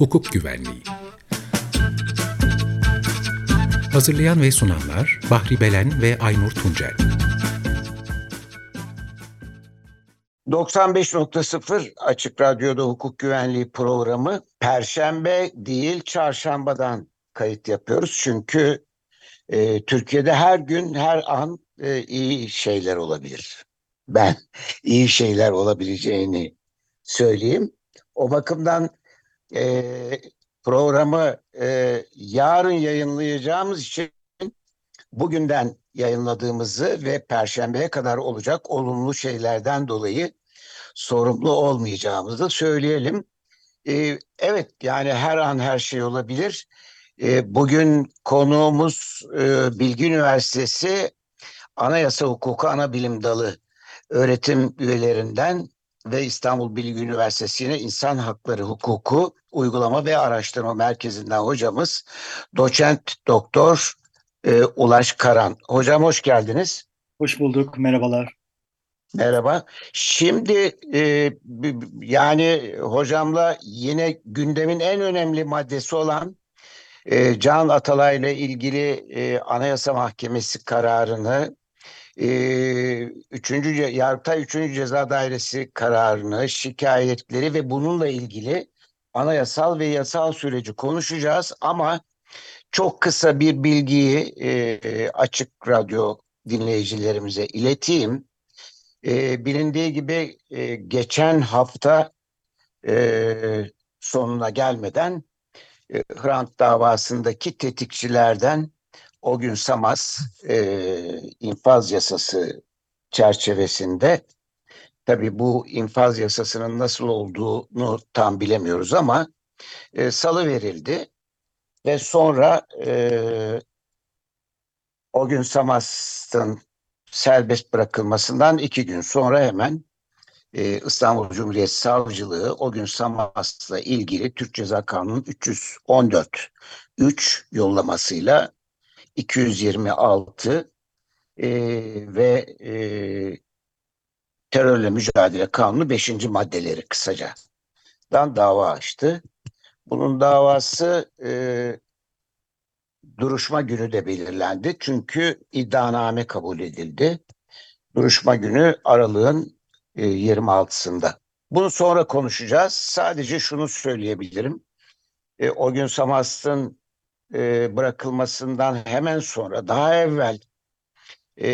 Hukuk Güvenliği Hazırlayan ve sunanlar Bahri Belen ve Aynur Tuncel 95.0 Açık Radyo'da hukuk güvenliği programı Perşembe değil çarşambadan kayıt yapıyoruz. Çünkü e, Türkiye'de her gün her an e, iyi şeyler olabilir. Ben iyi şeyler olabileceğini söyleyeyim. O bakımdan e, programı e, yarın yayınlayacağımız için bugünden yayınladığımızı ve perşembeye kadar olacak olumlu şeylerden dolayı sorumlu olmayacağımızı söyleyelim. Ee, evet yani her an her şey olabilir. Ee, bugün konuğumuz e, Bilgi Üniversitesi Anayasa Hukuku Ana Bilim Dalı öğretim üyelerinden ve İstanbul Bilgi Üniversitesi'ne İnsan Hakları Hukuku Uygulama ve Araştırma Merkezi'nden hocamız doçent doktor e, Ulaş Karan. Hocam hoş geldiniz. Hoş bulduk, merhabalar. Merhaba. Şimdi e, yani hocamla yine gündemin en önemli maddesi olan e, Can Atalay ile ilgili e, Anayasa Mahkemesi kararını, e, üçüncü Yargıtay 3. Ceza Dairesi kararını, şikayetleri ve bununla ilgili anayasal ve yasal süreci konuşacağız ama çok kısa bir bilgiyi e, açık radyo dinleyicilerimize ileteyim. E, bilindiği gibi e, geçen hafta e, sonuna gelmeden e, Hrant davasındaki tetikçilerden o gün Samas e, infaz yasası çerçevesinde tabi bu infaz yasasının nasıl olduğunu tam bilemiyoruz ama e, salı verildi ve sonra e, o gün Samas'ın serbest bırakılmasından iki gün sonra hemen e, İstanbul Cumhuriyet Savcılığı o gün Samas'la ilgili Türk Ceza Kanunu 314 3 yollamasıyla 226 e, ve e, terörle mücadele kanunu 5. maddeleri kısaca dan dava açtı. Bunun davası e, duruşma günü de belirlendi. Çünkü iddianame kabul edildi. Duruşma günü aralığın e, 26'sında. Bunu sonra konuşacağız. Sadece şunu söyleyebilirim. E, o gün Samast'ın e, bırakılmasından hemen sonra daha evvel e,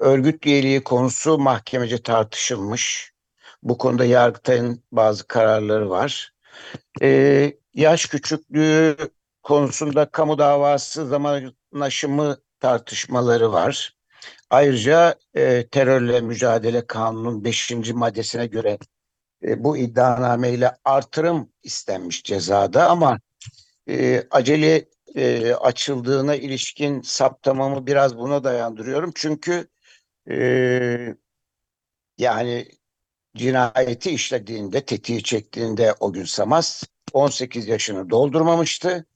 örgüt üyeliği konusu mahkemece tartışılmış. Bu konuda Yargıtay'ın bazı kararları var. E, yaş küçüklüğü konusunda kamu davası zaman aşımı tartışmaları var. Ayrıca e, terörle mücadele kanunun 5. maddesine göre e, bu iddianameyle artırım istenmiş cezada ama e, acele e, açıldığına ilişkin saptamamı biraz buna dayandırıyorum. Çünkü e, yani cinayeti işlediğinde, tetiği çektiğinde o gün Samas 18 yaşını doldurmamıştı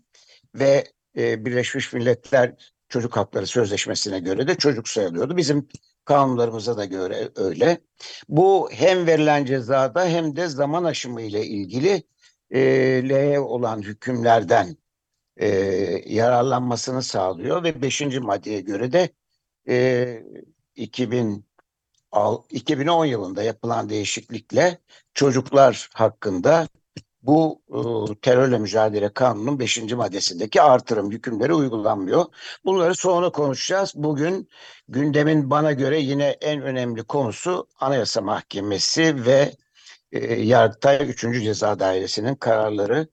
ve e, Birleşmiş Milletler Çocuk Hakları Sözleşmesi'ne göre de çocuk sayılıyordu. Bizim kanunlarımıza da göre öyle. Bu hem verilen cezada hem de zaman aşımı ile ilgili e, olan hükümlerden e, yararlanmasını sağlıyor ve 5. maddeye göre de e, 2000 2010 yılında yapılan değişiklikle çocuklar hakkında bu e, terörle mücadele kanunun 5. maddesindeki artırım hükümleri uygulanmıyor. Bunları sonra konuşacağız. Bugün gündemin bana göre yine en önemli konusu Anayasa Mahkemesi ve e, Yargıtay 3. Ceza Dairesi'nin kararları.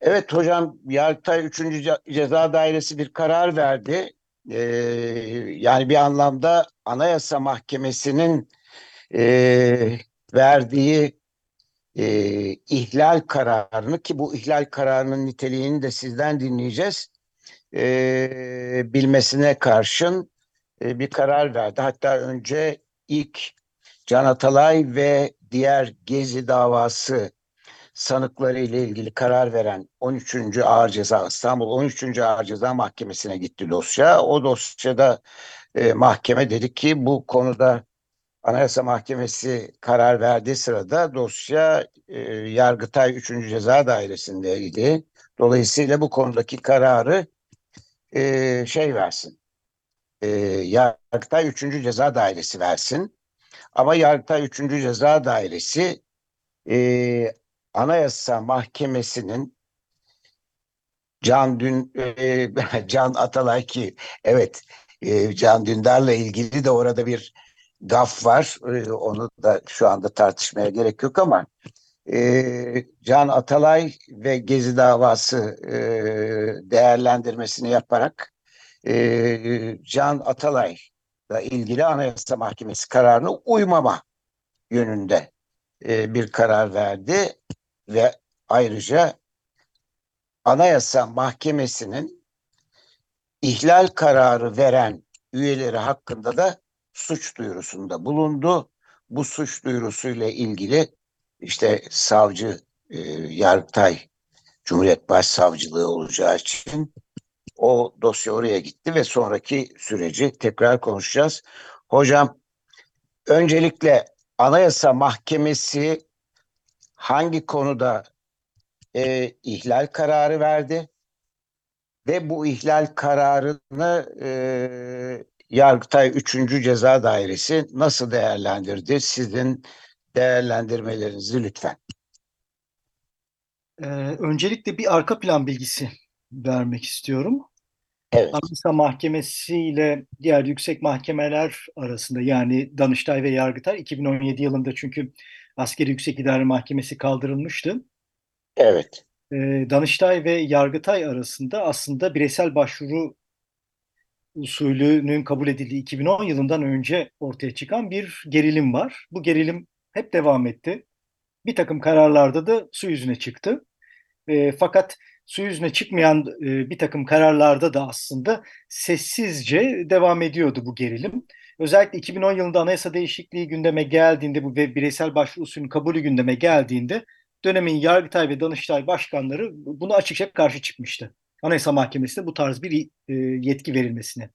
Evet hocam Yargıtay 3. Ceza Dairesi bir karar verdi. E, yani bir anlamda Anayasa Mahkemesi'nin e, verdiği e, ihlal kararını ki bu ihlal kararının niteliğini de sizden dinleyeceğiz e, bilmesine karşın e, bir karar verdi. Hatta önce ilk Can Atalay ve diğer Gezi davası sanıkları ile ilgili karar veren 13. Ağır Ceza İstanbul 13. Ağır Ceza Mahkemesi'ne gitti dosya. O dosyada e, mahkeme dedi ki bu konuda Anayasa Mahkemesi karar verdiği sırada dosya e, Yargıtay 3. Ceza Dairesi'ndeydi. Dolayısıyla bu konudaki kararı e, şey versin. E, Yargıtay 3. Ceza Dairesi versin. Ama Yargıtay 3. Ceza Dairesi e, Anayasa Mahkemesi'nin Can Dün e, Can Atalay ki evet e, Can Dündar'la ilgili de orada bir gaf var. E, onu da şu anda tartışmaya gerek yok ama e, Can Atalay ve Gezi davası e, değerlendirmesini yaparak e, Can Atalay'la ilgili Anayasa Mahkemesi kararını uymama yönünde e, bir karar verdi ve ayrıca Anayasa Mahkemesi'nin ihlal kararı veren üyeleri hakkında da suç duyurusunda bulundu. Bu suç duyurusuyla ilgili işte savcı e, Yargıtay Cumhuriyet Başsavcılığı olacağı için o dosya oraya gitti ve sonraki süreci tekrar konuşacağız. Hocam öncelikle Anayasa Mahkemesi hangi konuda e, ihlal kararı verdi ve bu ihlal kararını e, Yargıtay 3. Ceza Dairesi nasıl değerlendirdi? Sizin değerlendirmelerinizi lütfen. Ee, öncelikle bir arka plan bilgisi vermek istiyorum. Evet. Anayasa Mahkemesi ile diğer yüksek mahkemeler arasında yani Danıştay ve Yargıtay 2017 yılında çünkü Askeri Yüksek İdare Mahkemesi kaldırılmıştı. Evet. Ee, Danıştay ve Yargıtay arasında aslında bireysel başvuru usulünün kabul edildiği 2010 yılından önce ortaya çıkan bir gerilim var. Bu gerilim hep devam etti. Bir takım kararlarda da su yüzüne çıktı. E, fakat su yüzüne çıkmayan e, bir takım kararlarda da aslında sessizce devam ediyordu bu gerilim. Özellikle 2010 yılında anayasa değişikliği gündeme geldiğinde bu ve bireysel başvuru usulünün kabulü gündeme geldiğinde dönemin Yargıtay ve Danıştay başkanları buna açıkça karşı çıkmıştı. Anayasa Mahkemesi'ne bu tarz bir e, yetki verilmesine.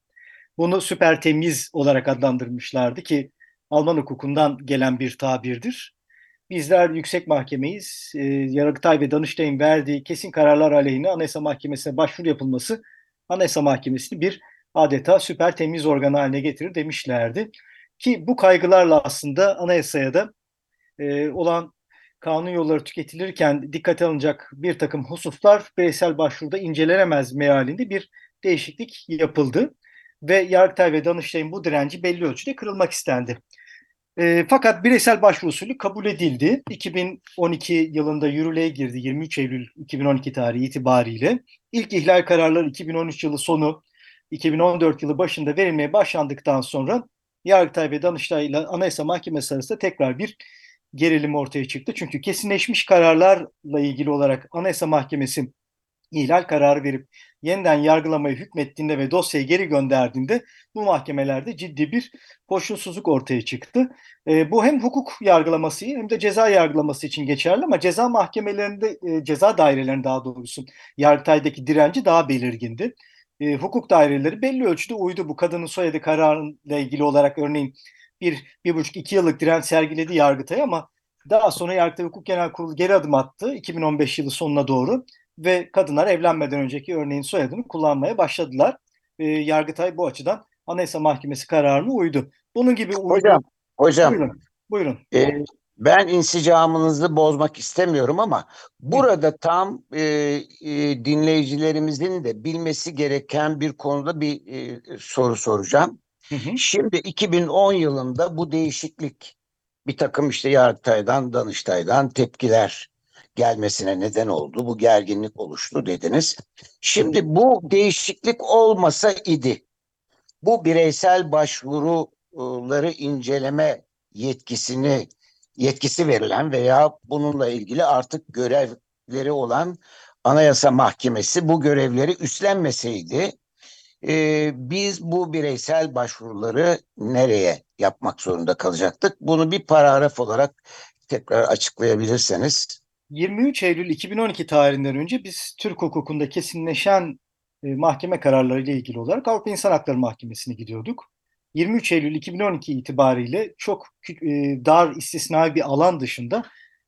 Bunu süper temiz olarak adlandırmışlardı ki Alman hukukundan gelen bir tabirdir. Bizler yüksek mahkemeyiz. E, Yargıtay ve Danıştay'ın verdiği kesin kararlar aleyhine Anayasa Mahkemesi'ne başvuru yapılması Anayasa Mahkemesi'ni bir adeta süper temiz organ haline getirir demişlerdi. Ki bu kaygılarla aslında anayasaya da e, olan kanun yolları tüketilirken dikkate alınacak bir takım hususlar bireysel başvuruda incelenemez mealinde bir değişiklik yapıldı. Ve Yargıtay ve Danıştay'ın bu direnci belli ölçüde kırılmak istendi. E, fakat bireysel başvuru kabul edildi. 2012 yılında yürürlüğe girdi 23 Eylül 2012 tarihi itibariyle. İlk ihlal kararları 2013 yılı sonu 2014 yılı başında verilmeye başlandıktan sonra Yargıtay ve Danıştay ile Anayasa Mahkemesi arasında tekrar bir gerilim ortaya çıktı. Çünkü kesinleşmiş kararlarla ilgili olarak Anayasa Mahkemesi ihlal kararı verip yeniden yargılamayı hükmettiğinde ve dosyayı geri gönderdiğinde bu mahkemelerde ciddi bir koşulsuzluk ortaya çıktı. E, bu hem hukuk yargılaması hem de ceza yargılaması için geçerli ama ceza mahkemelerinde, e, ceza dairelerinde daha doğrusu Yargıtay'daki direnci daha belirgindi. E, hukuk daireleri belli ölçüde uydu bu kadının soyadı kararıyla ilgili olarak örneğin bir, bir buçuk iki yıllık direnç sergiledi Yargıtay ama daha sonra Yargıtay Hukuk Genel Kurulu geri adım attı 2015 yılı sonuna doğru ve kadınlar evlenmeden önceki örneğin soyadını kullanmaya başladılar. E, Yargıtay bu açıdan Anayasa Mahkemesi kararına uydu. Bunun gibi uydu. Hocam, hocam. Buyurun. Buyurun. E, ben insicamınızı bozmak istemiyorum ama burada tam e, e, dinleyicilerimizin de bilmesi gereken bir konuda bir e, soru soracağım. Hı hı. Şimdi 2010 yılında bu değişiklik bir takım işte Yargıtay'dan, Danıştay'dan tepkiler gelmesine neden oldu. Bu gerginlik oluştu dediniz. Şimdi bu değişiklik olmasa idi. Bu bireysel başvuruları inceleme yetkisini yetkisi verilen veya bununla ilgili artık görevleri olan Anayasa Mahkemesi bu görevleri üstlenmeseydi e, biz bu bireysel başvuruları nereye yapmak zorunda kalacaktık? Bunu bir paragraf olarak tekrar açıklayabilirseniz. 23 Eylül 2012 tarihinden önce biz Türk hukukunda kesinleşen e, mahkeme kararları ile ilgili olarak Avrupa İnsan Hakları Mahkemesi'ne gidiyorduk. 23 Eylül 2012 itibariyle çok e, dar istisnai bir alan dışında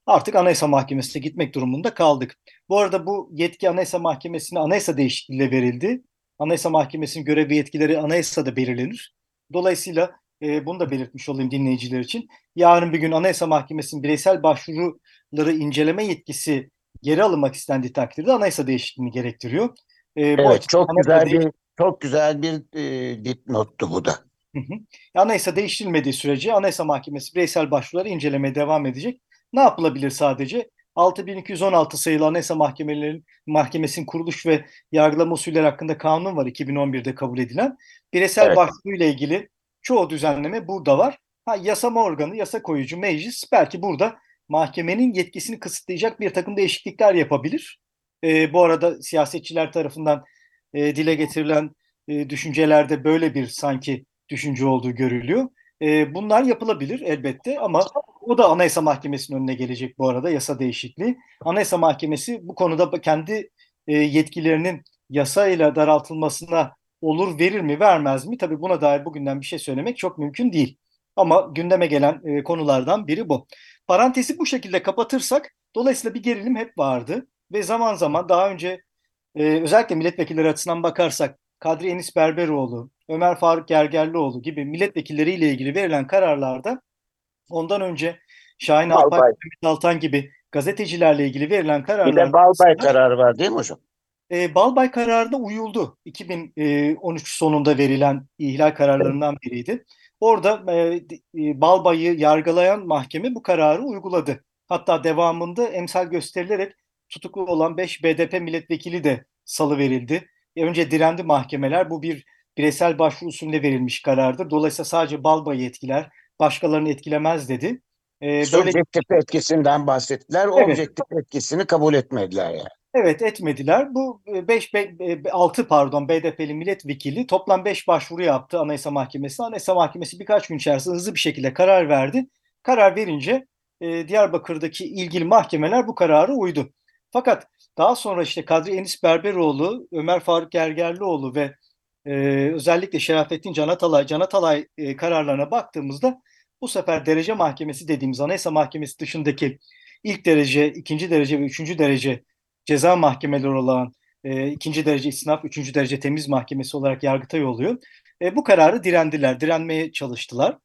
artık Anayasa Mahkemesi'ne gitmek durumunda kaldık. Bu arada bu yetki Anayasa Mahkemesi'ne anayasa değişikliğiyle verildi. Anayasa Mahkemesi'nin görev ve yetkileri anayasada belirlenir. Dolayısıyla e, bunu da belirtmiş olayım dinleyiciler için. Yarın bir gün Anayasa Mahkemesi'nin bireysel başvuruları inceleme yetkisi geri alınmak istendiği takdirde anayasa değişikliğini gerektiriyor. E, evet, çok güzel bir çok güzel bir e, dipnottu bu da. Hı hı. Anayasa değiştirilmediği sürece Anayasa Mahkemesi bireysel başvuruları incelemeye devam edecek. Ne yapılabilir sadece? 6216 sayılı Anayasa Mahkemelerinin Mahkemesi'nin kuruluş ve yargılama usulleri hakkında kanun var 2011'de kabul edilen. Bireysel evet. başvuru ile ilgili çoğu düzenleme burada var. Ha, yasama organı, yasa koyucu meclis belki burada mahkemenin yetkisini kısıtlayacak bir takım değişiklikler yapabilir. E, bu arada siyasetçiler tarafından e, dile getirilen e, düşüncelerde böyle bir sanki düşünce olduğu görülüyor. E, bunlar yapılabilir elbette ama o da Anayasa Mahkemesi'nin önüne gelecek bu arada yasa değişikliği. Anayasa Mahkemesi bu konuda kendi e, yetkilerinin yasayla daraltılmasına olur verir mi vermez mi? Tabii buna dair bugünden bir şey söylemek çok mümkün değil. Ama gündeme gelen e, konulardan biri bu. Parantezi bu şekilde kapatırsak dolayısıyla bir gerilim hep vardı ve zaman zaman daha önce e, özellikle milletvekilleri açısından bakarsak Kadri Enis Berberoğlu, Ömer Faruk Gergerlioğlu gibi milletvekilleriyle ilgili verilen kararlarda ondan önce Şahin Alpay, Altan gibi gazetecilerle ilgili verilen kararlar. Bir de Balbay kararı var değil mi hocam? E, Balbay kararına uyuldu. 2013 sonunda verilen ihlal kararlarından biriydi. Orada e, e, Balbay'ı yargılayan mahkeme bu kararı uyguladı. Hatta devamında emsal gösterilerek tutuklu olan 5 BDP milletvekili de salı verildi. E, önce direndi mahkemeler. Bu bir bireysel başvuru usulünde verilmiş karardır. Dolayısıyla sadece Balbay'ı etkiler, başkalarını etkilemez dedi. Ee, Subjektif böyle... etkisinden bahsettiler. Evet. Objektif etkisini kabul etmediler yani. Evet etmediler. Bu 5 6 pardon BDP'li milletvekili toplam 5 başvuru yaptı Anayasa Mahkemesi'ne. Anayasa Mahkemesi birkaç gün içerisinde hızlı bir şekilde karar verdi. Karar verince e, Diyarbakır'daki ilgili mahkemeler bu kararı uydu. Fakat daha sonra işte Kadri Enis Berberoğlu, Ömer Faruk Gergerlioğlu ve e, özellikle Şerafettin Canatalay, Canatalay e, kararlarına baktığımızda bu sefer derece mahkemesi dediğimiz Anayasa Mahkemesi dışındaki ilk derece, ikinci derece ve üçüncü derece ceza mahkemeleri olan e, ikinci derece istinaf, üçüncü derece temiz mahkemesi olarak Yargıtay oluyor. E, bu kararı direndiler, direnmeye çalıştılar.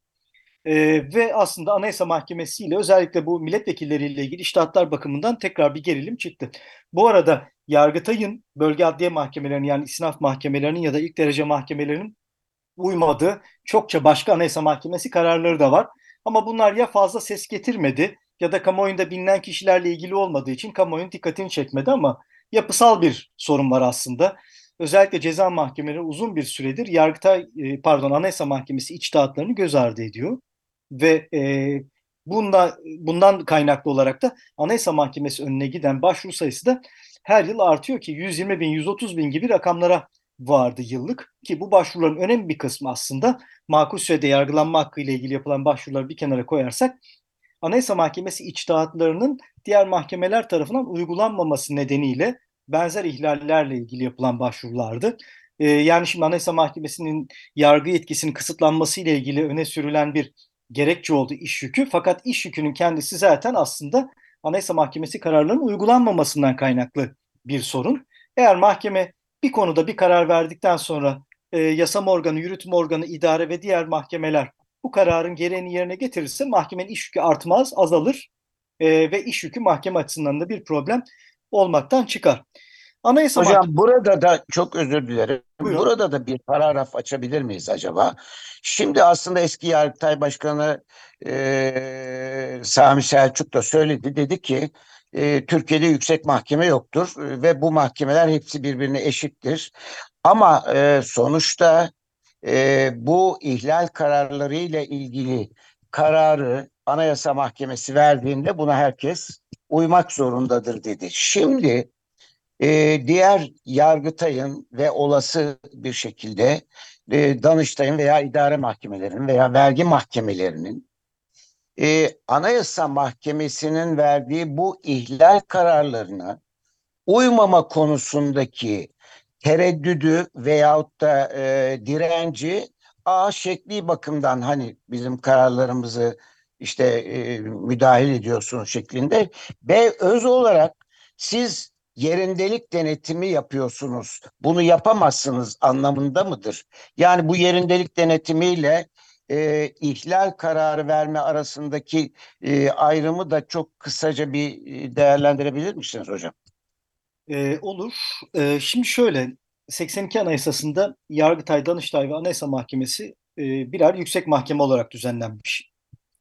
E, ve aslında Anayasa Mahkemesi ile özellikle bu milletvekilleriyle ilgili iştahatlar bakımından tekrar bir gerilim çıktı. Bu arada Yargıtay'ın bölge adliye mahkemelerinin yani istinaf mahkemelerinin ya da ilk derece mahkemelerinin uymadığı çokça başka Anayasa Mahkemesi kararları da var. Ama bunlar ya fazla ses getirmedi ya da kamuoyunda bilinen kişilerle ilgili olmadığı için kamuoyunun dikkatini çekmedi ama yapısal bir sorun var aslında. Özellikle ceza mahkemeleri uzun bir süredir Yargıtay e, pardon Anayasa Mahkemesi içtihatlarını göz ardı ediyor ve e, bunda, bundan kaynaklı olarak da Anayasa Mahkemesi önüne giden başvuru sayısı da her yıl artıyor ki 120 bin 130 bin gibi rakamlara vardı yıllık ki bu başvuruların önemli bir kısmı aslında makul sürede yargılanma hakkı ile ilgili yapılan başvuruları bir kenara koyarsak Anayasa Mahkemesi içtihatlarının diğer mahkemeler tarafından uygulanmaması nedeniyle benzer ihlallerle ilgili yapılan başvurulardı. Ee, yani şimdi Anayasa Mahkemesi'nin yargı yetkisinin kısıtlanması ile ilgili öne sürülen bir gerekçe oldu iş yükü. Fakat iş yükünün kendisi zaten aslında Anayasa Mahkemesi kararlarının uygulanmamasından kaynaklı bir sorun. Eğer mahkeme bir konuda bir karar verdikten sonra e, yasama organı, yürütme organı, idare ve diğer mahkemeler bu kararın gereğini yerine getirirse mahkemenin iş yükü artmaz, azalır e, ve iş yükü mahkeme açısından da bir problem olmaktan çıkar. Anayasa Hocam Mahkemesi... burada da çok özür dilerim. Buyurun. Burada da bir paragraf açabilir miyiz acaba? Şimdi aslında eski Yargıtay Başkanı e, Sami Selçuk da söyledi. Dedi ki e, Türkiye'de yüksek mahkeme yoktur e, ve bu mahkemeler hepsi birbirine eşittir. Ama e, sonuçta e, bu ihlal kararları ile ilgili kararı Anayasa Mahkemesi verdiğinde buna herkes uymak zorundadır dedi. Şimdi e, diğer Yargıtay'ın ve olası bir şekilde e, Danıştay'ın veya idare mahkemelerinin veya vergi mahkemelerinin e, Anayasa Mahkemesi'nin verdiği bu ihlal kararlarına uymama konusundaki tereddüdü veyahut da e, direnci A şekli bakımdan hani bizim kararlarımızı işte e, müdahil ediyorsunuz şeklinde. B öz olarak siz yerindelik denetimi yapıyorsunuz. Bunu yapamazsınız anlamında mıdır? Yani bu yerindelik denetimiyle e, ihlal kararı verme arasındaki e, ayrımı da çok kısaca bir e, değerlendirebilir misiniz hocam? Ee, olur. Ee, şimdi şöyle, 82 Anayasası'nda Yargıtay, Danıştay ve Anayasa Mahkemesi e, birer yüksek mahkeme olarak düzenlenmiş.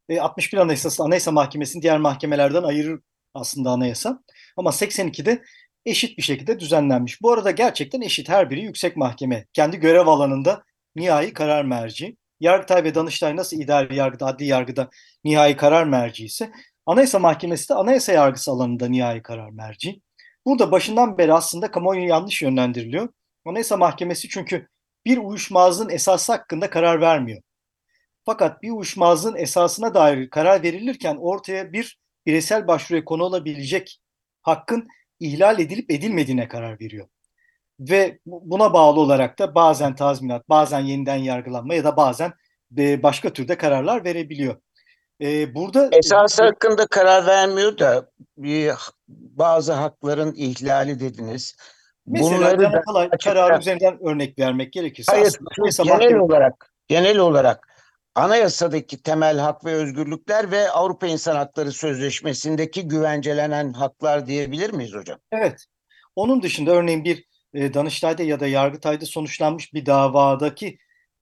E, 61 Anayasası Anayasa Mahkemesi'ni diğer mahkemelerden ayırır aslında anayasa. Ama 82'de eşit bir şekilde düzenlenmiş. Bu arada gerçekten eşit her biri yüksek mahkeme. Kendi görev alanında nihai karar merci. Yargıtay ve Danıştay nasıl idari yargıda, adli yargıda nihai karar merci ise Anayasa Mahkemesi de anayasa yargısı alanında nihai karar merci. Burada başından beri aslında kamuoyu yanlış yönlendiriliyor. Anayasa Mahkemesi çünkü bir uyuşmazlığın esası hakkında karar vermiyor. Fakat bir uyuşmazlığın esasına dair karar verilirken ortaya bir bireysel başvuruya konu olabilecek hakkın ihlal edilip edilmediğine karar veriyor. Ve buna bağlı olarak da bazen tazminat, bazen yeniden yargılanma ya da bazen e, başka türde kararlar verebiliyor. E, burada Esas hakkında karar vermiyor da bazı hakların ihlali dediniz. mesela Bunları da açıkça- kararı üzerinden örnek vermek gerekirse Hayır, aslında genel Mahkemesi- olarak genel olarak anayasadaki temel hak ve özgürlükler ve Avrupa İnsan Hakları Sözleşmesi'ndeki güvencelenen haklar diyebilir miyiz hocam? Evet. Onun dışında örneğin bir e, Danıştay'da ya da Yargıtay'da sonuçlanmış bir davadaki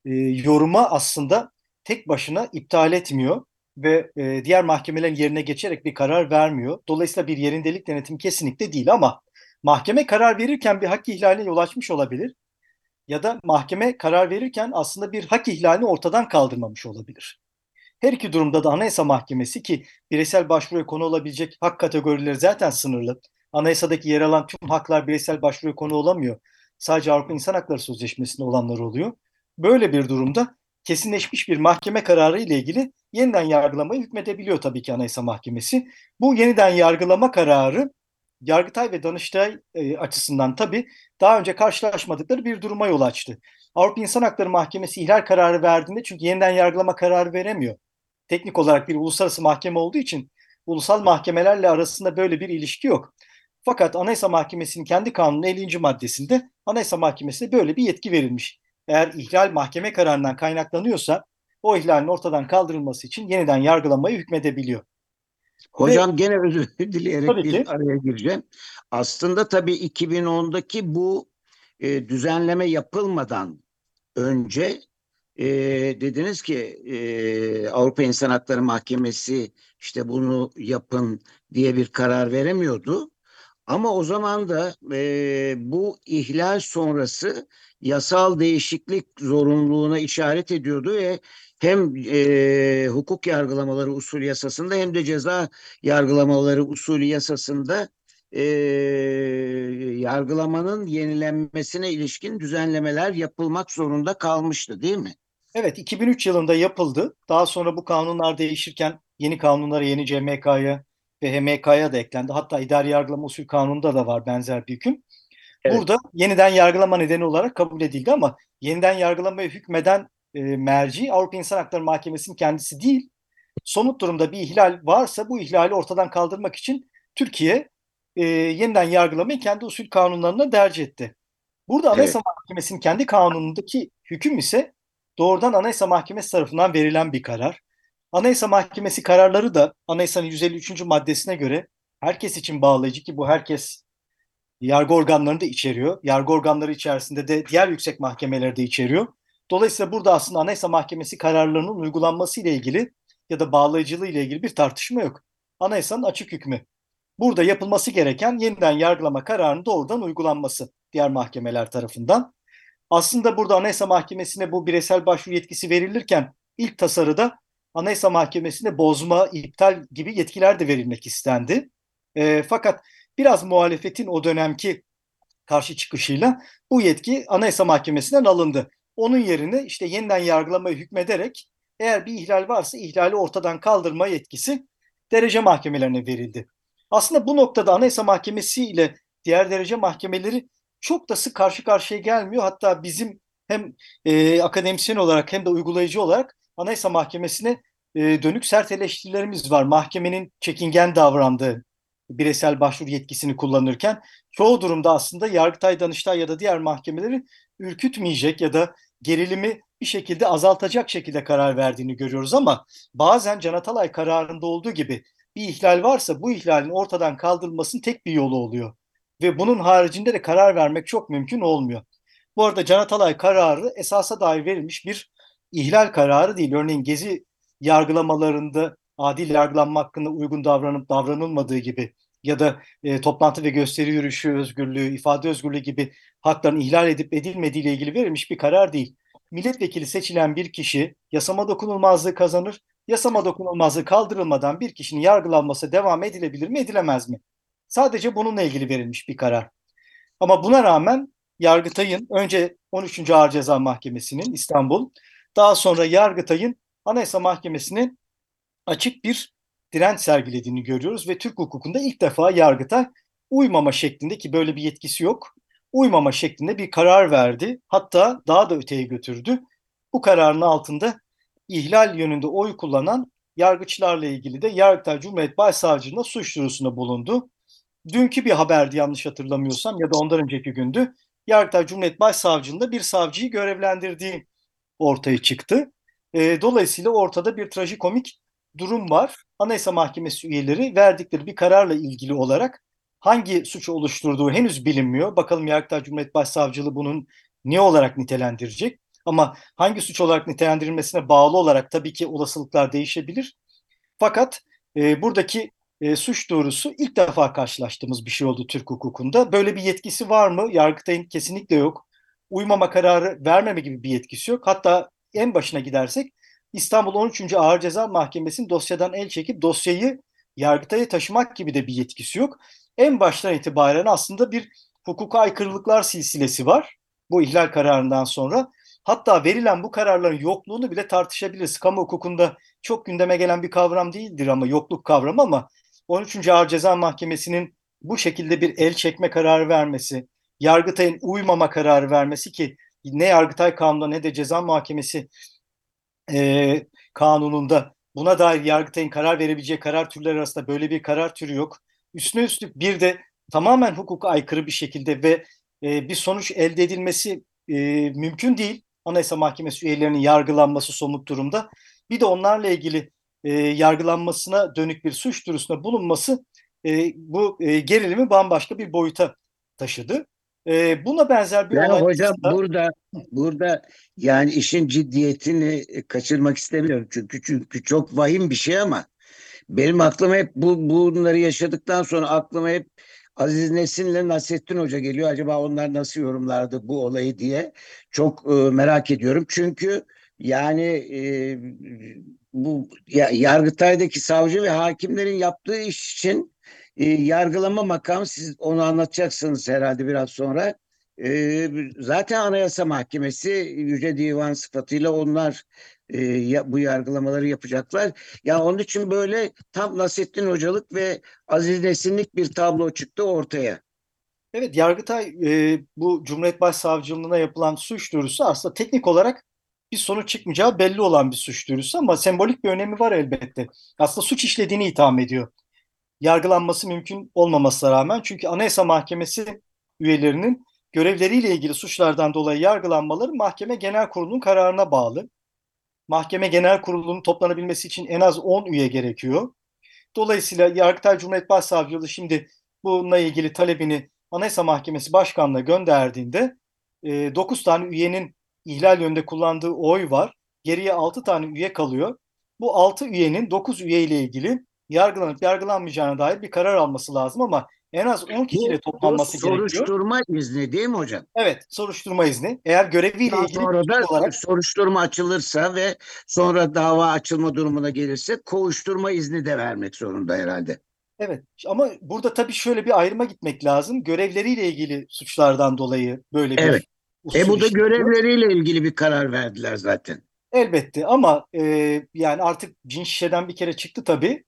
e, yoruma aslında tek başına iptal etmiyor ve e, diğer mahkemelerin yerine geçerek bir karar vermiyor. Dolayısıyla bir yerindelik denetimi kesinlikle değil ama mahkeme karar verirken bir hak ihlaline yol açmış olabilir. Ya da mahkeme karar verirken aslında bir hak ihlalini ortadan kaldırmamış olabilir. Her iki durumda da Anayasa Mahkemesi ki bireysel başvuruya konu olabilecek hak kategorileri zaten sınırlı. Anayasadaki yer alan tüm haklar bireysel başvuruya konu olamıyor. Sadece Avrupa İnsan Hakları Sözleşmesi'nde olanlar oluyor. Böyle bir durumda kesinleşmiş bir mahkeme kararı ile ilgili yeniden yargılamayı hükmedebiliyor tabii ki Anayasa Mahkemesi. Bu yeniden yargılama kararı Yargıtay ve Danıştay e, açısından tabii daha önce karşılaşmadıkları bir duruma yol açtı. Avrupa İnsan Hakları Mahkemesi ihlal kararı verdiğinde çünkü yeniden yargılama kararı veremiyor. Teknik olarak bir uluslararası mahkeme olduğu için ulusal mahkemelerle arasında böyle bir ilişki yok. Fakat Anayasa Mahkemesi'nin kendi kanunun 50. maddesinde Anayasa Mahkemesi'ne böyle bir yetki verilmiş. Eğer ihlal mahkeme kararından kaynaklanıyorsa o ihlalin ortadan kaldırılması için yeniden yargılamayı hükmedebiliyor. Hocam gene özür dileyerek bir ki. araya gireceğim. Aslında tabii 2010'daki bu e, düzenleme yapılmadan önce e, dediniz ki e, Avrupa İnsan Hakları Mahkemesi işte bunu yapın diye bir karar veremiyordu. Ama o zaman da e, bu ihlal sonrası yasal değişiklik zorunluluğuna işaret ediyordu ve hem e, hukuk yargılamaları usul yasasında hem de ceza yargılamaları usulü yasasında e, yargılamanın yenilenmesine ilişkin düzenlemeler yapılmak zorunda kalmıştı değil mi? Evet 2003 yılında yapıldı. Daha sonra bu kanunlar değişirken yeni kanunlara yeni CMK'ya ve HMK'ya da eklendi. Hatta idari yargılama usul kanununda da var benzer bir hüküm. Evet. Burada yeniden yargılama nedeni olarak kabul edildi ama yeniden yargılamaya hükmeden e, merci Avrupa İnsan Hakları Mahkemesi'nin kendisi değil. Somut durumda bir ihlal varsa bu ihlali ortadan kaldırmak için Türkiye e, yeniden yargılamayı kendi usul kanunlarına derc etti. Burada Anayasa Mahkemesi'nin kendi kanunundaki hüküm ise doğrudan Anayasa Mahkemesi tarafından verilen bir karar. Anayasa Mahkemesi kararları da Anayasa'nın 153. maddesine göre herkes için bağlayıcı ki bu herkes yargı organlarını da içeriyor. Yargı organları içerisinde de diğer yüksek mahkemeleri de içeriyor. Dolayısıyla burada aslında Anayasa Mahkemesi kararlarının uygulanması ile ilgili ya da bağlayıcılığı ile ilgili bir tartışma yok. Anayasanın açık hükmü. Burada yapılması gereken yeniden yargılama kararının doğrudan uygulanması diğer mahkemeler tarafından. Aslında burada Anayasa Mahkemesi'ne bu bireysel başvuru yetkisi verilirken ilk tasarıda Anayasa Mahkemesi'ne bozma, iptal gibi yetkiler de verilmek istendi. E, fakat biraz muhalefetin o dönemki karşı çıkışıyla bu yetki Anayasa Mahkemesi'nden alındı. Onun yerine işte yeniden yargılamayı hükmederek eğer bir ihlal varsa ihlali ortadan kaldırma yetkisi derece mahkemelerine verildi. Aslında bu noktada Anayasa Mahkemesi ile diğer derece mahkemeleri çok da sık karşı karşıya gelmiyor. Hatta bizim hem e, akademisyen olarak hem de uygulayıcı olarak Anayasa Mahkemesi'ne e, dönük sert eleştirilerimiz var. Mahkemenin çekingen davrandığı bireysel başvuru yetkisini kullanırken çoğu durumda aslında Yargıtay, Danıştay ya da diğer mahkemeleri ürkütmeyecek ya da gerilimi bir şekilde azaltacak şekilde karar verdiğini görüyoruz ama bazen Can Atalay kararında olduğu gibi bir ihlal varsa bu ihlalin ortadan kaldırılmasının tek bir yolu oluyor. Ve bunun haricinde de karar vermek çok mümkün olmuyor. Bu arada Can Atalay kararı esasa dair verilmiş bir ihlal kararı değil. Örneğin Gezi yargılamalarında adil yargılanma hakkında uygun davranıp davranılmadığı gibi ya da e, toplantı ve gösteri yürüyüşü özgürlüğü, ifade özgürlüğü gibi hakların ihlal edip edilmediği ile ilgili verilmiş bir karar değil. Milletvekili seçilen bir kişi yasama dokunulmazlığı kazanır. Yasama dokunulmazlığı kaldırılmadan bir kişinin yargılanması devam edilebilir mi, edilemez mi? Sadece bununla ilgili verilmiş bir karar. Ama buna rağmen Yargıtay'ın önce 13. Ağır Ceza Mahkemesi'nin İstanbul, daha sonra Yargıtay'ın Anayasa Mahkemesi'nin açık bir direnç sergilediğini görüyoruz ve Türk hukukunda ilk defa Yargıtay uymama şeklinde ki böyle bir yetkisi yok, uymama şeklinde bir karar verdi. Hatta daha da öteye götürdü. Bu kararın altında ihlal yönünde oy kullanan yargıçlarla ilgili de Yargıtay Cumhuriyet Başsavcılığına suç duyurusunda bulundu. Dünkü bir haberdi yanlış hatırlamıyorsam ya da ondan önceki gündü. Yargıtay Cumhuriyet Başsavcılığında bir savcıyı görevlendirdiği ortaya çıktı. E, dolayısıyla ortada bir trajikomik durum var. Anayasa Mahkemesi üyeleri verdikleri bir kararla ilgili olarak hangi suçu oluşturduğu henüz bilinmiyor. Bakalım Yargıtay Cumhuriyet Başsavcılığı bunun ne olarak nitelendirecek? Ama hangi suç olarak nitelendirilmesine bağlı olarak tabii ki olasılıklar değişebilir. Fakat e, buradaki e, suç doğrusu ilk defa karşılaştığımız bir şey oldu Türk hukukunda. Böyle bir yetkisi var mı? Yargıtay'ın kesinlikle yok. Uymama kararı vermeme gibi bir yetkisi yok. Hatta en başına gidersek İstanbul 13. Ağır Ceza Mahkemesi'nin dosyadan el çekip dosyayı Yargıtay'a taşımak gibi de bir yetkisi yok. En baştan itibaren aslında bir hukuka aykırılıklar silsilesi var bu ihlal kararından sonra. Hatta verilen bu kararların yokluğunu bile tartışabiliriz. Kamu hukukunda çok gündeme gelen bir kavram değildir ama yokluk kavramı ama 13. Ağır Ceza Mahkemesi'nin bu şekilde bir el çekme kararı vermesi, Yargıtay'ın uymama kararı vermesi ki ne Yargıtay Kanunu'nda ne de Ceza Mahkemesi e, kanununda buna dair Yargıtay'ın karar verebileceği karar türleri arasında böyle bir karar türü yok. Üstüne üstlük bir de tamamen hukuka aykırı bir şekilde ve e, bir sonuç elde edilmesi e, mümkün değil. Anayasa Mahkemesi üyelerinin yargılanması somut durumda. Bir de onlarla ilgili e, yargılanmasına dönük bir suç duyurusunda bulunması e, bu e, gerilimi bambaşka bir boyuta taşıdı. E, buna benzer bir Yani olay hocam da- burada burada yani işin ciddiyetini kaçırmak istemiyorum çünkü çünkü çok vahim bir şey ama benim aklıma hep bu bunları yaşadıktan sonra aklıma hep Aziz Nesin'le Nasrettin Hoca geliyor. Acaba onlar nasıl yorumlardı bu olayı diye çok e, merak ediyorum. Çünkü yani e, bu ya, Yargıtay'daki savcı ve hakimlerin yaptığı iş için e, yargılama makamı siz onu anlatacaksınız herhalde biraz sonra. E, zaten Anayasa Mahkemesi Yüce Divan sıfatıyla onlar e, ya, bu yargılamaları yapacaklar. Yani onun için böyle tam Nasrettin Hocalık ve Aziz Nesinlik bir tablo çıktı ortaya. Evet, Yargıtay e, bu Cumhuriyet Başsavcılığına yapılan suç duyurusu aslında teknik olarak bir sonuç çıkmayacağı belli olan bir suç duyurusu ama sembolik bir önemi var elbette. Aslında suç işlediğini itham ediyor. Yargılanması mümkün olmamasına rağmen çünkü Anayasa Mahkemesi üyelerinin görevleriyle ilgili suçlardan dolayı yargılanmaları Mahkeme Genel Kurulu'nun kararına bağlı. Mahkeme Genel Kurulu'nun toplanabilmesi için en az 10 üye gerekiyor. Dolayısıyla Yargıtay Cumhuriyet Başsavcılığı şimdi bununla ilgili talebini Anayasa Mahkemesi Başkanlığı'na gönderdiğinde e, 9 tane üyenin ihlal yönünde kullandığı oy var. Geriye 6 tane üye kalıyor. Bu 6 üyenin 9 üye ile ilgili yargılanıp yargılanmayacağına dair bir karar alması lazım ama en az 10 kişiyle toplanması gerekiyor. soruşturma izni değil mi hocam? Evet, soruşturma izni. Eğer göreviyle Daha ilgili sonra da suç olarak soruşturma açılırsa ve sonra dava açılma durumuna gelirse kovuşturma izni de vermek zorunda herhalde. Evet ama burada tabii şöyle bir ayrıma gitmek lazım. Görevleriyle ilgili suçlardan dolayı böyle bir Evet. E bu da görevleriyle ilgili bir karar verdiler zaten. Elbette ama e, yani artık cin şişeden bir kere çıktı tabii.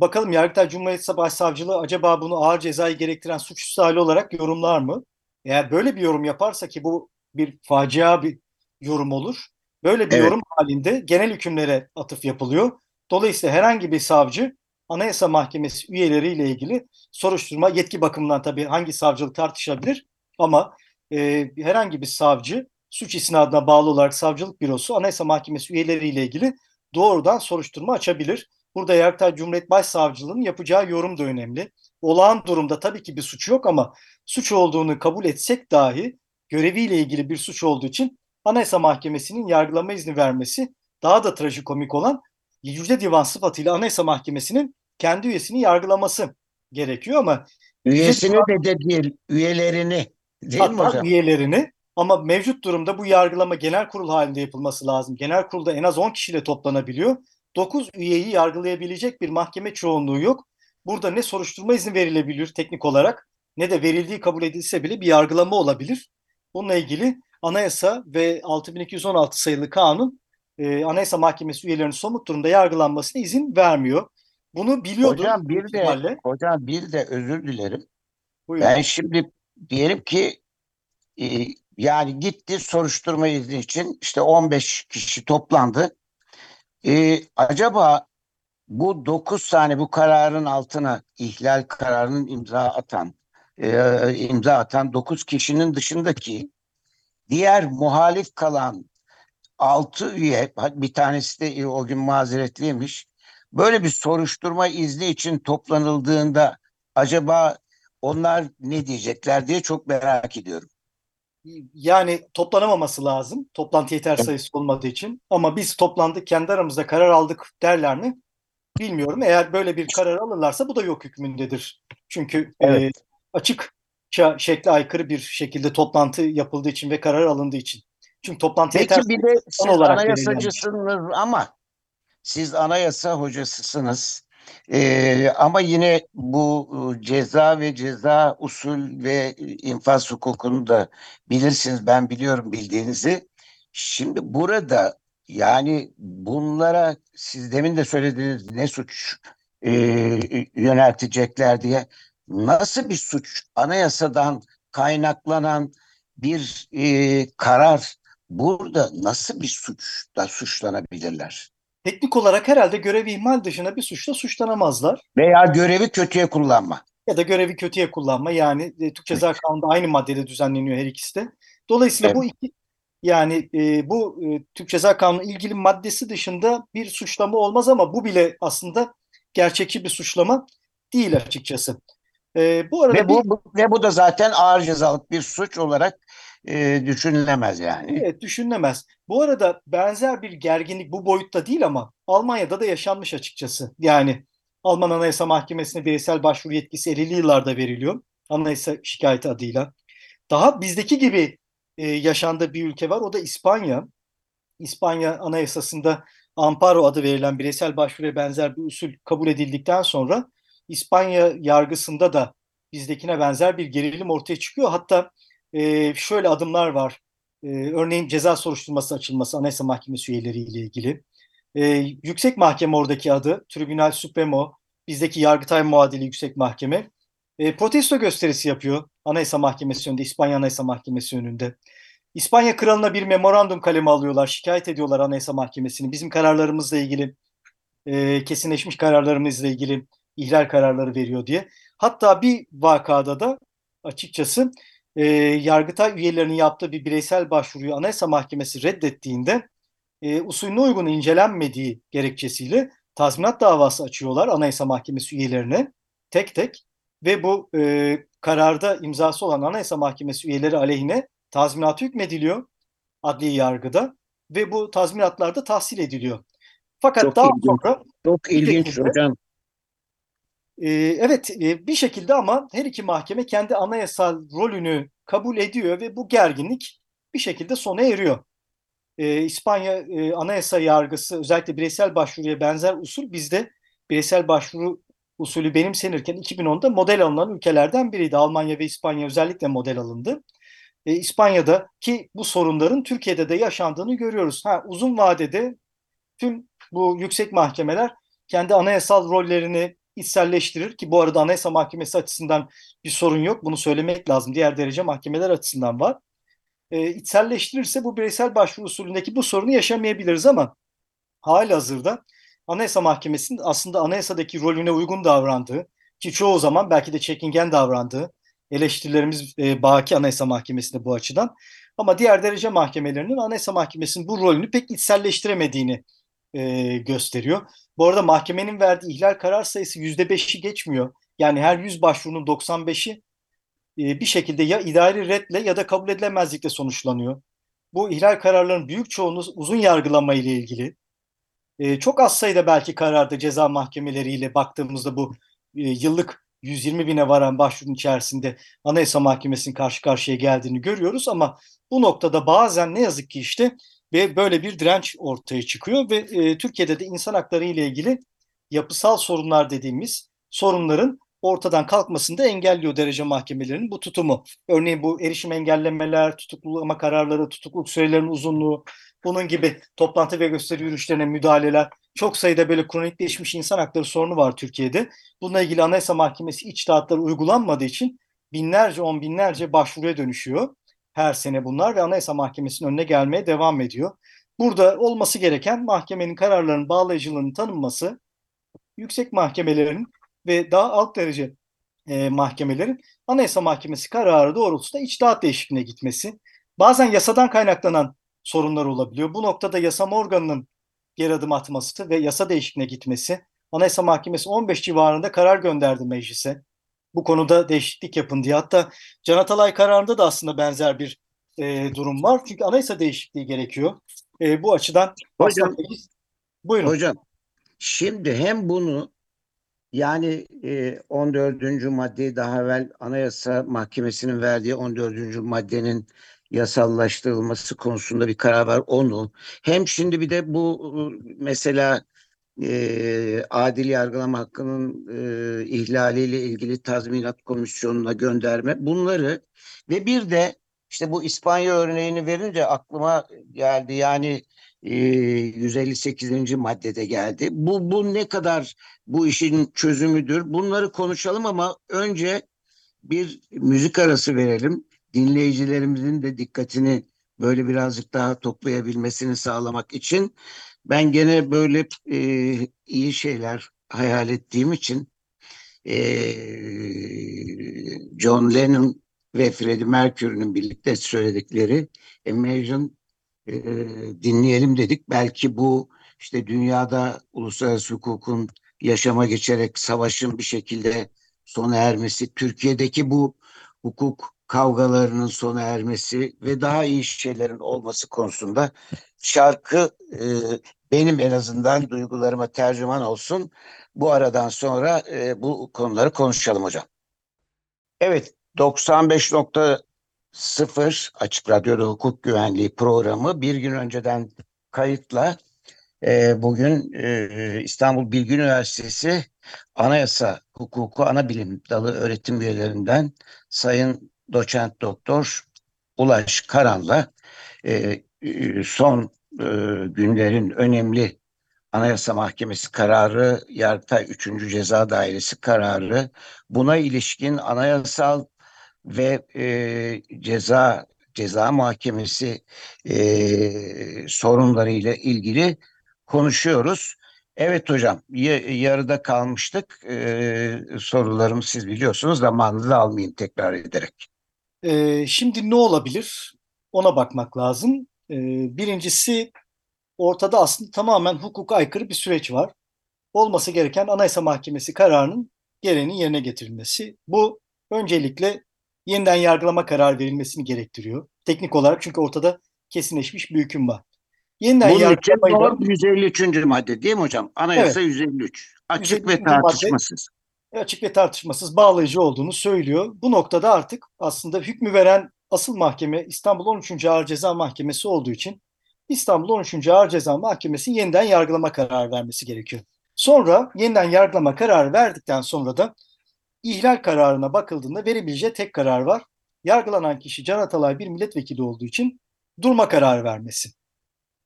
Bakalım Yargıtay Cumhuriyet Başsavcılığı acaba bunu ağır cezayı gerektiren suç hali olarak yorumlar mı? Eğer böyle bir yorum yaparsa ki bu bir facia bir yorum olur. Böyle bir Evet. yorum halinde genel hükümlere atıf yapılıyor. Dolayısıyla herhangi bir savcı Anayasa Mahkemesi üyeleriyle ilgili soruşturma yetki bakımından tabii hangi savcılık tartışabilir ama e, herhangi bir savcı suç isnadına bağlı olarak savcılık bürosu Anayasa Mahkemesi üyeleriyle ilgili doğrudan soruşturma açabilir. Burada Yargıtay Cumhuriyet Başsavcılığı'nın yapacağı yorum da önemli. Olağan durumda tabii ki bir suç yok ama suç olduğunu kabul etsek dahi göreviyle ilgili bir suç olduğu için Anayasa Mahkemesi'nin yargılama izni vermesi daha da trajikomik olan Yüce Divan sıfatıyla Anayasa Mahkemesi'nin kendi üyesini yargılaması gerekiyor ama Üyesini de, de değil, üyelerini. Değil mi hatta hocam? üyelerini ama mevcut durumda bu yargılama genel kurul halinde yapılması lazım. Genel kurulda en az 10 kişiyle toplanabiliyor. 9 üyeyi yargılayabilecek bir mahkeme çoğunluğu yok. Burada ne soruşturma izni verilebilir teknik olarak ne de verildiği kabul edilse bile bir yargılama olabilir. Bununla ilgili anayasa ve 6216 sayılı kanun e, Anayasa Mahkemesi üyelerinin somut durumda yargılanmasına izin vermiyor. Bunu biliyordu. Hocam bir de ihtimalle. hocam bir de özür dilerim. Buyurun. Ben şimdi diyelim ki e, yani gitti soruşturma izni için işte 15 kişi toplandı. E, acaba bu 9 tane bu kararın altına ihlal kararının imza atan e, imza atan 9 kişinin dışındaki diğer muhalif kalan 6 üye bir tanesi de o gün mazeretliymiş. Böyle bir soruşturma izni için toplanıldığında acaba onlar ne diyecekler diye çok merak ediyorum. Yani toplanamaması lazım. Toplantı yeter sayısı olmadığı için. Ama biz toplandık, kendi aramızda karar aldık derler mi? Bilmiyorum. Eğer böyle bir karar alırlarsa bu da yok hükmündedir. Çünkü Evet. e, açıkça şekle aykırı bir şekilde toplantı yapıldığı için ve karar alındığı için. Çünkü toplantı Peki yeter bir de siz olarak anayasacısınız ama siz anayasa hocasısınız. Ee, ama yine bu e, ceza ve ceza usul ve e, infaz hukukunu da bilirsiniz. Ben biliyorum bildiğinizi. Şimdi burada yani bunlara siz demin de söylediğiniz ne suç e, yöneltecekler diye nasıl bir suç anayasadan kaynaklanan bir e, karar burada nasıl bir suçla suçlanabilirler? Teknik olarak herhalde görev ihmal dışında bir suçla suçlanamazlar. Veya görevi kötüye kullanma. Ya da görevi kötüye kullanma. Yani e, Türk Ceza Kanunu'nda aynı maddede düzenleniyor her ikisi de. Dolayısıyla bu iki yani e, bu e, Türk Ceza Kanunu ilgili maddesi dışında bir suçlama olmaz ama bu bile aslında gerçekçi bir suçlama değil açıkçası. E, bu arada Ve bu, bir- bu- ve bu da zaten ağır cezalık bir suç olarak e, düşünülemez yani. Evet düşünülemez. Bu arada benzer bir gerginlik bu boyutta değil ama Almanya'da da yaşanmış açıkçası. Yani Alman Anayasa Mahkemesi'ne bireysel başvuru yetkisi 50'li yıllarda veriliyor. Anayasa şikayeti adıyla. Daha bizdeki gibi e, yaşandığı bir ülke var. O da İspanya. İspanya Anayasası'nda amparo adı verilen bireysel başvuruya benzer bir usul kabul edildikten sonra İspanya yargısında da bizdekine benzer bir gerilim ortaya çıkıyor. Hatta e, şöyle adımlar var. E, örneğin ceza soruşturması açılması Anayasa Mahkemesi üyeleriyle ilgili. E, yüksek Mahkeme oradaki adı Tribunal Supremo, bizdeki Yargıtay muadili Yüksek Mahkeme. E, protesto gösterisi yapıyor Anayasa Mahkemesi önünde, İspanya Anayasa Mahkemesi önünde. İspanya kralına bir memorandum kalemi alıyorlar, şikayet ediyorlar Anayasa Mahkemesi'ni. Bizim kararlarımızla ilgili, e, kesinleşmiş kararlarımızla ilgili ihlal kararları veriyor diye. Hatta bir vakada da açıkçası e, Yargıtay üyelerinin yaptığı bir bireysel başvuruyu Anayasa Mahkemesi reddettiğinde e, usulüne uygun incelenmediği gerekçesiyle tazminat davası açıyorlar Anayasa Mahkemesi üyelerine tek tek ve bu e, kararda imzası olan Anayasa Mahkemesi üyeleri aleyhine tazminatı hükmediliyor adli yargıda ve bu tazminatlar da tahsil ediliyor. Fakat Çok daha ilginç. sonra Çok ilginç şekilde- hocam. Ee, evet, e, bir şekilde ama her iki mahkeme kendi anayasal rolünü kabul ediyor ve bu gerginlik bir şekilde sona eriyor. Ee, İspanya e, anayasa yargısı özellikle bireysel başvuruya benzer usul bizde bireysel başvuru usulü benimsenirken 2010'da model alınan ülkelerden biriydi. Almanya ve İspanya özellikle model alındı. Ee, İspanya'da ki bu sorunların Türkiye'de de yaşandığını görüyoruz. Ha, uzun vadede tüm bu yüksek mahkemeler kendi anayasal rollerini içselleştirir ki bu arada Anayasa Mahkemesi açısından bir sorun yok. Bunu söylemek lazım. Diğer derece mahkemeler açısından var. e, içselleştirirse bu bireysel başvuru usulündeki bu sorunu yaşamayabiliriz ama halihazırda Anayasa Mahkemesi'nin aslında anayasadaki rolüne uygun davrandığı ki çoğu zaman belki de çekingen davrandığı eleştirilerimiz e, baki Anayasa Mahkemesi'nde bu açıdan. Ama diğer derece mahkemelerinin Anayasa Mahkemesi'nin bu rolünü pek içselleştiremediğini e, gösteriyor. Bu arada mahkemenin verdiği ihlal karar sayısı %5'i geçmiyor. Yani her 100 başvurunun 95'i e, bir şekilde ya idari redle ya da kabul edilemezlikle sonuçlanıyor. Bu ihlal kararlarının büyük çoğunluğu uzun yargılama ile ilgili. E, çok az sayıda belki kararda ceza mahkemeleriyle baktığımızda bu e, yıllık 120 bine varan başvurun içerisinde Anayasa Mahkemesi'nin karşı karşıya geldiğini görüyoruz ama bu noktada bazen ne yazık ki işte ve böyle bir direnç ortaya çıkıyor ve e, Türkiye'de de insan hakları ile ilgili yapısal sorunlar dediğimiz sorunların ortadan kalkmasını da engelliyor derece mahkemelerinin bu tutumu. Örneğin bu erişim engellemeler, tutuklama kararları, tutukluluk sürelerinin uzunluğu, bunun gibi toplantı ve gösteri yürüyüşlerine müdahaleler, çok sayıda böyle kronikleşmiş insan hakları sorunu var Türkiye'de. Bununla ilgili Anayasa Mahkemesi içtihatları uygulanmadığı için binlerce, on binlerce başvuruya dönüşüyor her sene bunlar ve Anayasa Mahkemesi'nin önüne gelmeye devam ediyor. Burada olması gereken mahkemenin kararlarının bağlayıcılığının tanınması, yüksek mahkemelerin ve daha alt derece e, mahkemelerin Anayasa Mahkemesi kararı doğrultusunda içtihat değişikliğine gitmesi. Bazen yasadan kaynaklanan sorunlar olabiliyor. Bu noktada yasama organının geri adım atması ve yasa değişikliğine gitmesi. Anayasa Mahkemesi 15 civarında karar gönderdi meclise. Bu konuda değişiklik yapın diye. Hatta Can Atalay kararında da aslında benzer bir e, durum var. Çünkü anayasa değişikliği gerekiyor. E, bu açıdan Hocam, biz- buyurun. Hocam şimdi hem bunu yani e, 14. maddeyi daha evvel Anayasa Mahkemesi'nin verdiği 14. maddenin yasallaştırılması konusunda bir karar var onu. Hem şimdi bir de bu mesela e, adil yargılama hakkının e, ihlaliyle ilgili tazminat komisyonuna gönderme bunları ve bir de işte bu İspanya örneğini verince aklıma geldi yani e, 158. maddede geldi. Bu, bu ne kadar bu işin çözümüdür? Bunları konuşalım ama önce bir müzik arası verelim. Dinleyicilerimizin de dikkatini böyle birazcık daha toplayabilmesini sağlamak için ben gene böyle e, iyi şeyler hayal ettiğim için e, John Lennon ve Freddie Mercury'nin birlikte söyledikleri Imagine e, dinleyelim dedik. Belki bu işte dünyada uluslararası hukukun yaşama geçerek savaşın bir şekilde sona ermesi, Türkiye'deki bu hukuk kavgalarının sona ermesi ve daha iyi şeylerin olması konusunda şarkı e, benim en azından duygularıma tercüman olsun. Bu aradan sonra e, bu konuları konuşalım hocam. Evet 95.0 Açık Radyo'da hukuk güvenliği programı bir gün önceden kayıtla e, bugün e, İstanbul Bilgi Üniversitesi Anayasa Hukuku Anabilim Dalı öğretim üyelerinden Sayın Doçent Doktor Ulaş Karan'la e, e, son e, günlerin önemli Anayasa Mahkemesi kararı, Yargıtay 3. Ceza Dairesi kararı, buna ilişkin anayasal ve e, ceza ceza mahkemesi e, sorunlarıyla ilgili konuşuyoruz. Evet hocam, yarıda kalmıştık. E, sorularımı siz biliyorsunuz, zamanınızı almayayım tekrar ederek. Ee, şimdi ne olabilir? Ona bakmak lazım. Ee, birincisi ortada aslında tamamen hukuka aykırı bir süreç var. Olması gereken Anayasa Mahkemesi kararının gereğinin yerine getirilmesi. Bu öncelikle yeniden yargılama kararı verilmesini gerektiriyor. Teknik olarak çünkü ortada kesinleşmiş bir hüküm var. Yeniden Bunun için yargılamayı da- norm 153. madde değil mi hocam? Anayasa 153. Açık ve 153. madde. Açık ve tartışmasız bağlayıcı olduğunu söylüyor. Bu noktada artık aslında hükmü veren asıl mahkeme İstanbul 13. Ağır Ceza Mahkemesi olduğu için İstanbul 13. Ağır Ceza Mahkemesi yeniden yargılama kararı vermesi gerekiyor. Sonra yeniden yargılama kararı verdikten sonra da ihlal kararına bakıldığında verebileceği tek karar var. Yargılanan kişi Can Atalay bir milletvekili olduğu için durma kararı vermesi.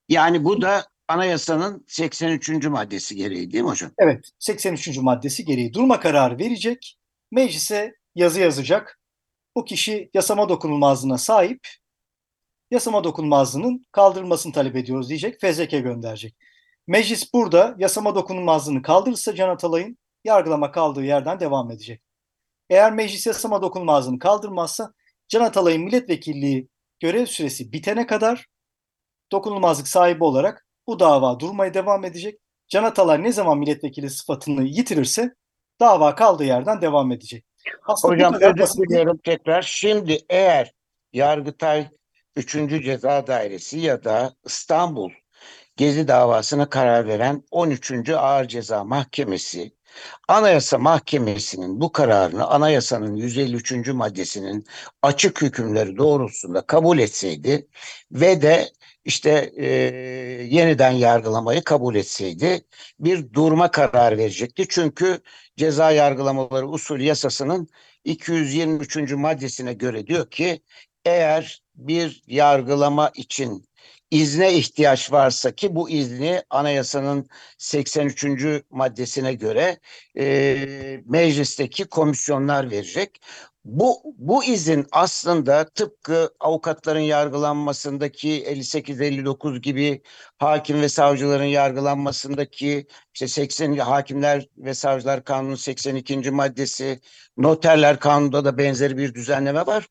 Yani bu da anayasanın 83. maddesi gereği değil mi hocam? Evet, 83. maddesi gereği durma kararı verecek, meclise yazı yazacak. Bu kişi yasama dokunulmazlığına sahip yasama dokunulmazlığının kaldırılmasını talep ediyoruz diyecek. Fezleke gönderecek. Meclis burada yasama dokunulmazlığını kaldırırsa Can Atalay'ın yargılama kaldığı yerden devam edecek. Eğer meclis yasama dokunulmazlığını kaldırmazsa Can Atalay'ın milletvekilliği görev süresi bitene kadar dokunulmazlık sahibi olarak bu dava durmaya devam edecek. Can Atalay ne zaman milletvekili sıfatını yitirirse dava kaldığı yerden devam edecek. Aslında Hocam özür diliyorum tekrar. Şimdi eğer Yargıtay 3. Ceza Dairesi ya da İstanbul Gezi davasına karar veren 13. Ağır Ceza Mahkemesi Anayasa Mahkemesi'nin bu kararını anayasanın 153. maddesinin açık hükümleri doğrultusunda kabul etseydi ve de işte e, yeniden yargılamayı kabul etseydi bir durma kararı verecekti. Çünkü ceza yargılamaları usul yasasının 223. maddesine göre diyor ki eğer bir yargılama için izne ihtiyaç varsa ki bu izni anayasanın 83. maddesine göre e, meclisteki komisyonlar verecek. Bu, bu izin aslında tıpkı avukatların yargılanmasındaki 58-59 gibi hakim ve savcıların yargılanmasındaki işte 80 Hakimler ve Savcılar Kanunu 82. maddesi, Noterler Kanunu'nda da benzeri bir düzenleme var.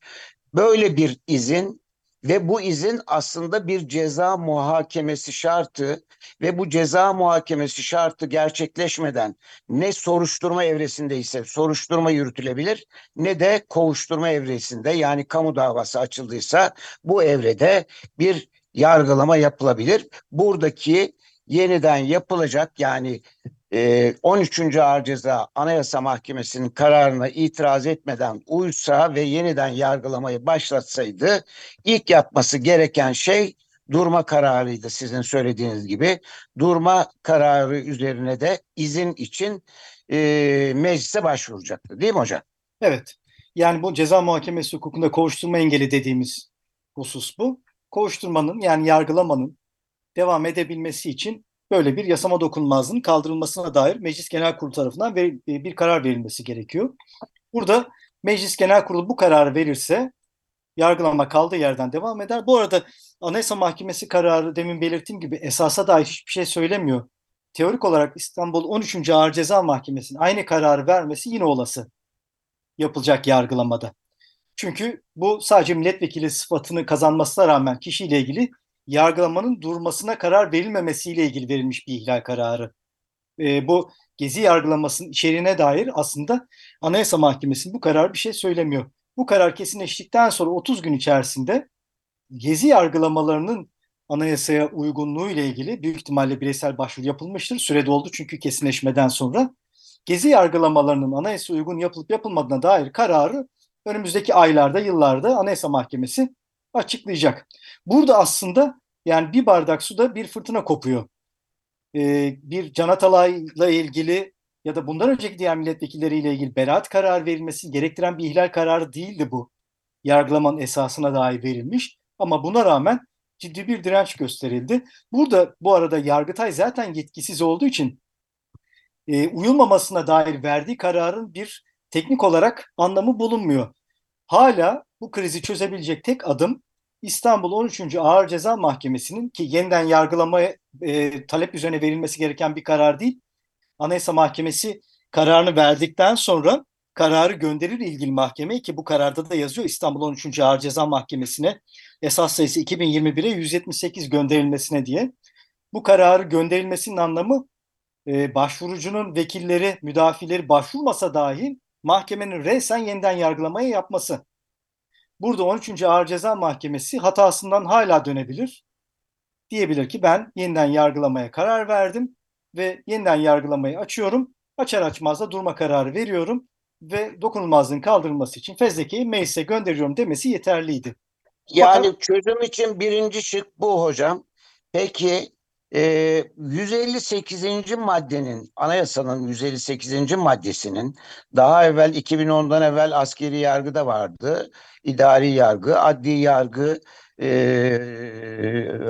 Böyle bir izin ve bu izin aslında bir ceza muhakemesi şartı ve bu ceza muhakemesi şartı gerçekleşmeden ne soruşturma evresindeyse soruşturma yürütülebilir ne de kovuşturma evresinde yani kamu davası açıldıysa bu evrede bir yargılama yapılabilir. Buradaki yeniden yapılacak yani e, 13. Ağır Ceza Anayasa Mahkemesi'nin kararına itiraz etmeden uysa ve yeniden yargılamayı başlatsaydı ilk yapması gereken şey durma kararıydı sizin söylediğiniz gibi. Durma kararı üzerine de izin için e, meclise başvuracaktı değil mi hocam? Evet. Yani bu ceza muhakemesi hukukunda kovuşturma engeli dediğimiz husus bu. Kovuşturmanın yani yargılamanın devam edebilmesi için böyle bir yasama dokunulmazlığının kaldırılmasına dair Meclis Genel Kurulu tarafından e, bir karar verilmesi gerekiyor. Burada Meclis Genel Kurulu bu kararı verirse yargılama kaldığı yerden devam eder. Bu arada Anayasa Mahkemesi kararı demin belirttiğim gibi esasa dair hiçbir şey söylemiyor. Teorik olarak İstanbul 13. Ağır Ceza Mahkemesi'nin aynı kararı vermesi yine olası yapılacak yargılamada. Çünkü bu sadece milletvekili sıfatını kazanmasına rağmen kişiyle ilgili yargılamanın durmasına karar verilmemesiyle ilgili verilmiş bir ihlal kararı. E, bu gezi yargılamasının içeriğine dair aslında Anayasa Mahkemesi'nin bu karar bir şey söylemiyor. Bu karar kesinleştikten sonra 30 gün içerisinde gezi yargılamalarının anayasaya uygunluğu ile ilgili büyük ihtimalle bireysel başvuru yapılmıştır. Süre doldu çünkü kesinleşmeden sonra. Gezi yargılamalarının anayasa uygun yapılıp yapılmadığına dair kararı önümüzdeki aylarda, yıllarda Anayasa Mahkemesi açıklayacak. Burada aslında yani bir bardak suda bir fırtına kopuyor. Ee, bir Can Atalay'la ilgili ya da bundan önceki diğer milletvekilleriyle ilgili beraat kararı verilmesi gerektiren bir ihlal kararı değildi bu. Yargılamanın esasına dair verilmiş ama buna rağmen ciddi bir direnç gösterildi. Burada bu arada Yargıtay zaten yetkisiz olduğu için e, uyulmamasına dair verdiği kararın bir teknik olarak anlamı bulunmuyor. Hala bu krizi çözebilecek tek adım İstanbul 13. Ağır Ceza Mahkemesi'nin ki yeniden yargılamaya e, talep üzerine verilmesi gereken bir karar değil. Anayasa Mahkemesi kararını verdikten sonra kararı gönderir ilgili mahkemeye ki bu kararda da yazıyor İstanbul 13. Ağır Ceza Mahkemesi'ne esas sayısı 2021'e 178 gönderilmesine diye. Bu kararı gönderilmesinin anlamı e, başvurucunun vekilleri, müdafileri başvurmasa dahi mahkemenin resen yeniden yargılamaya yapması. Burada 13. Ağır Ceza Mahkemesi hatasından hala dönebilir. Diyebilir ki ben yeniden yargılamaya karar verdim ve yeniden yargılamayı açıyorum. Açar açmaz da durma kararı veriyorum ve dokunulmazlığın kaldırılması için fezlekeyi meclise gönderiyorum demesi yeterliydi. Yani çözüm için birinci şık bu hocam. Peki e, 158. maddenin anayasanın 158. maddesinin daha evvel 2010'dan evvel askeri yargıda vardı. İdari yargı, adli yargı e,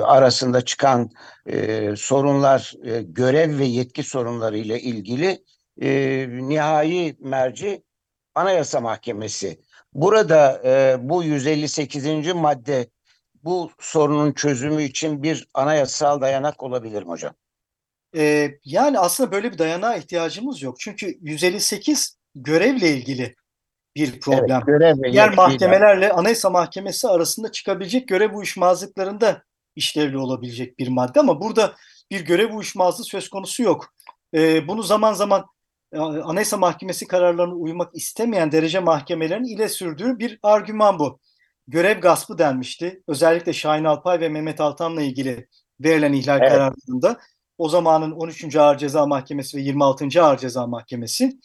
arasında çıkan e, sorunlar, e, görev ve yetki sorunları ile ilgili e, nihai merci Anayasa Mahkemesi. Burada e, bu 158. madde bu sorunun çözümü için bir anayasal dayanak olabilir mi hocam? Ee, yani aslında böyle bir dayanağa ihtiyacımız yok. Çünkü 158 görevle ilgili bir problem. Evet, görev Diğer mahkemelerle Anayasa Mahkemesi arasında çıkabilecek görev uyuşmazlıklarında işlevli olabilecek bir madde ama burada bir görev uyuşmazlığı söz konusu yok. Ee, bunu zaman zaman e, Anayasa Mahkemesi kararlarına uymak istemeyen derece mahkemelerinin ile sürdüğü bir argüman bu. Görev gaspı denmişti. Özellikle Şahin Alpay ve Mehmet Altan'la ilgili verilen ihlal Evet. kararlarında o zamanın 13. Ağır Ceza Mahkemesi ve 26. Ağır Ceza Mahkemesi.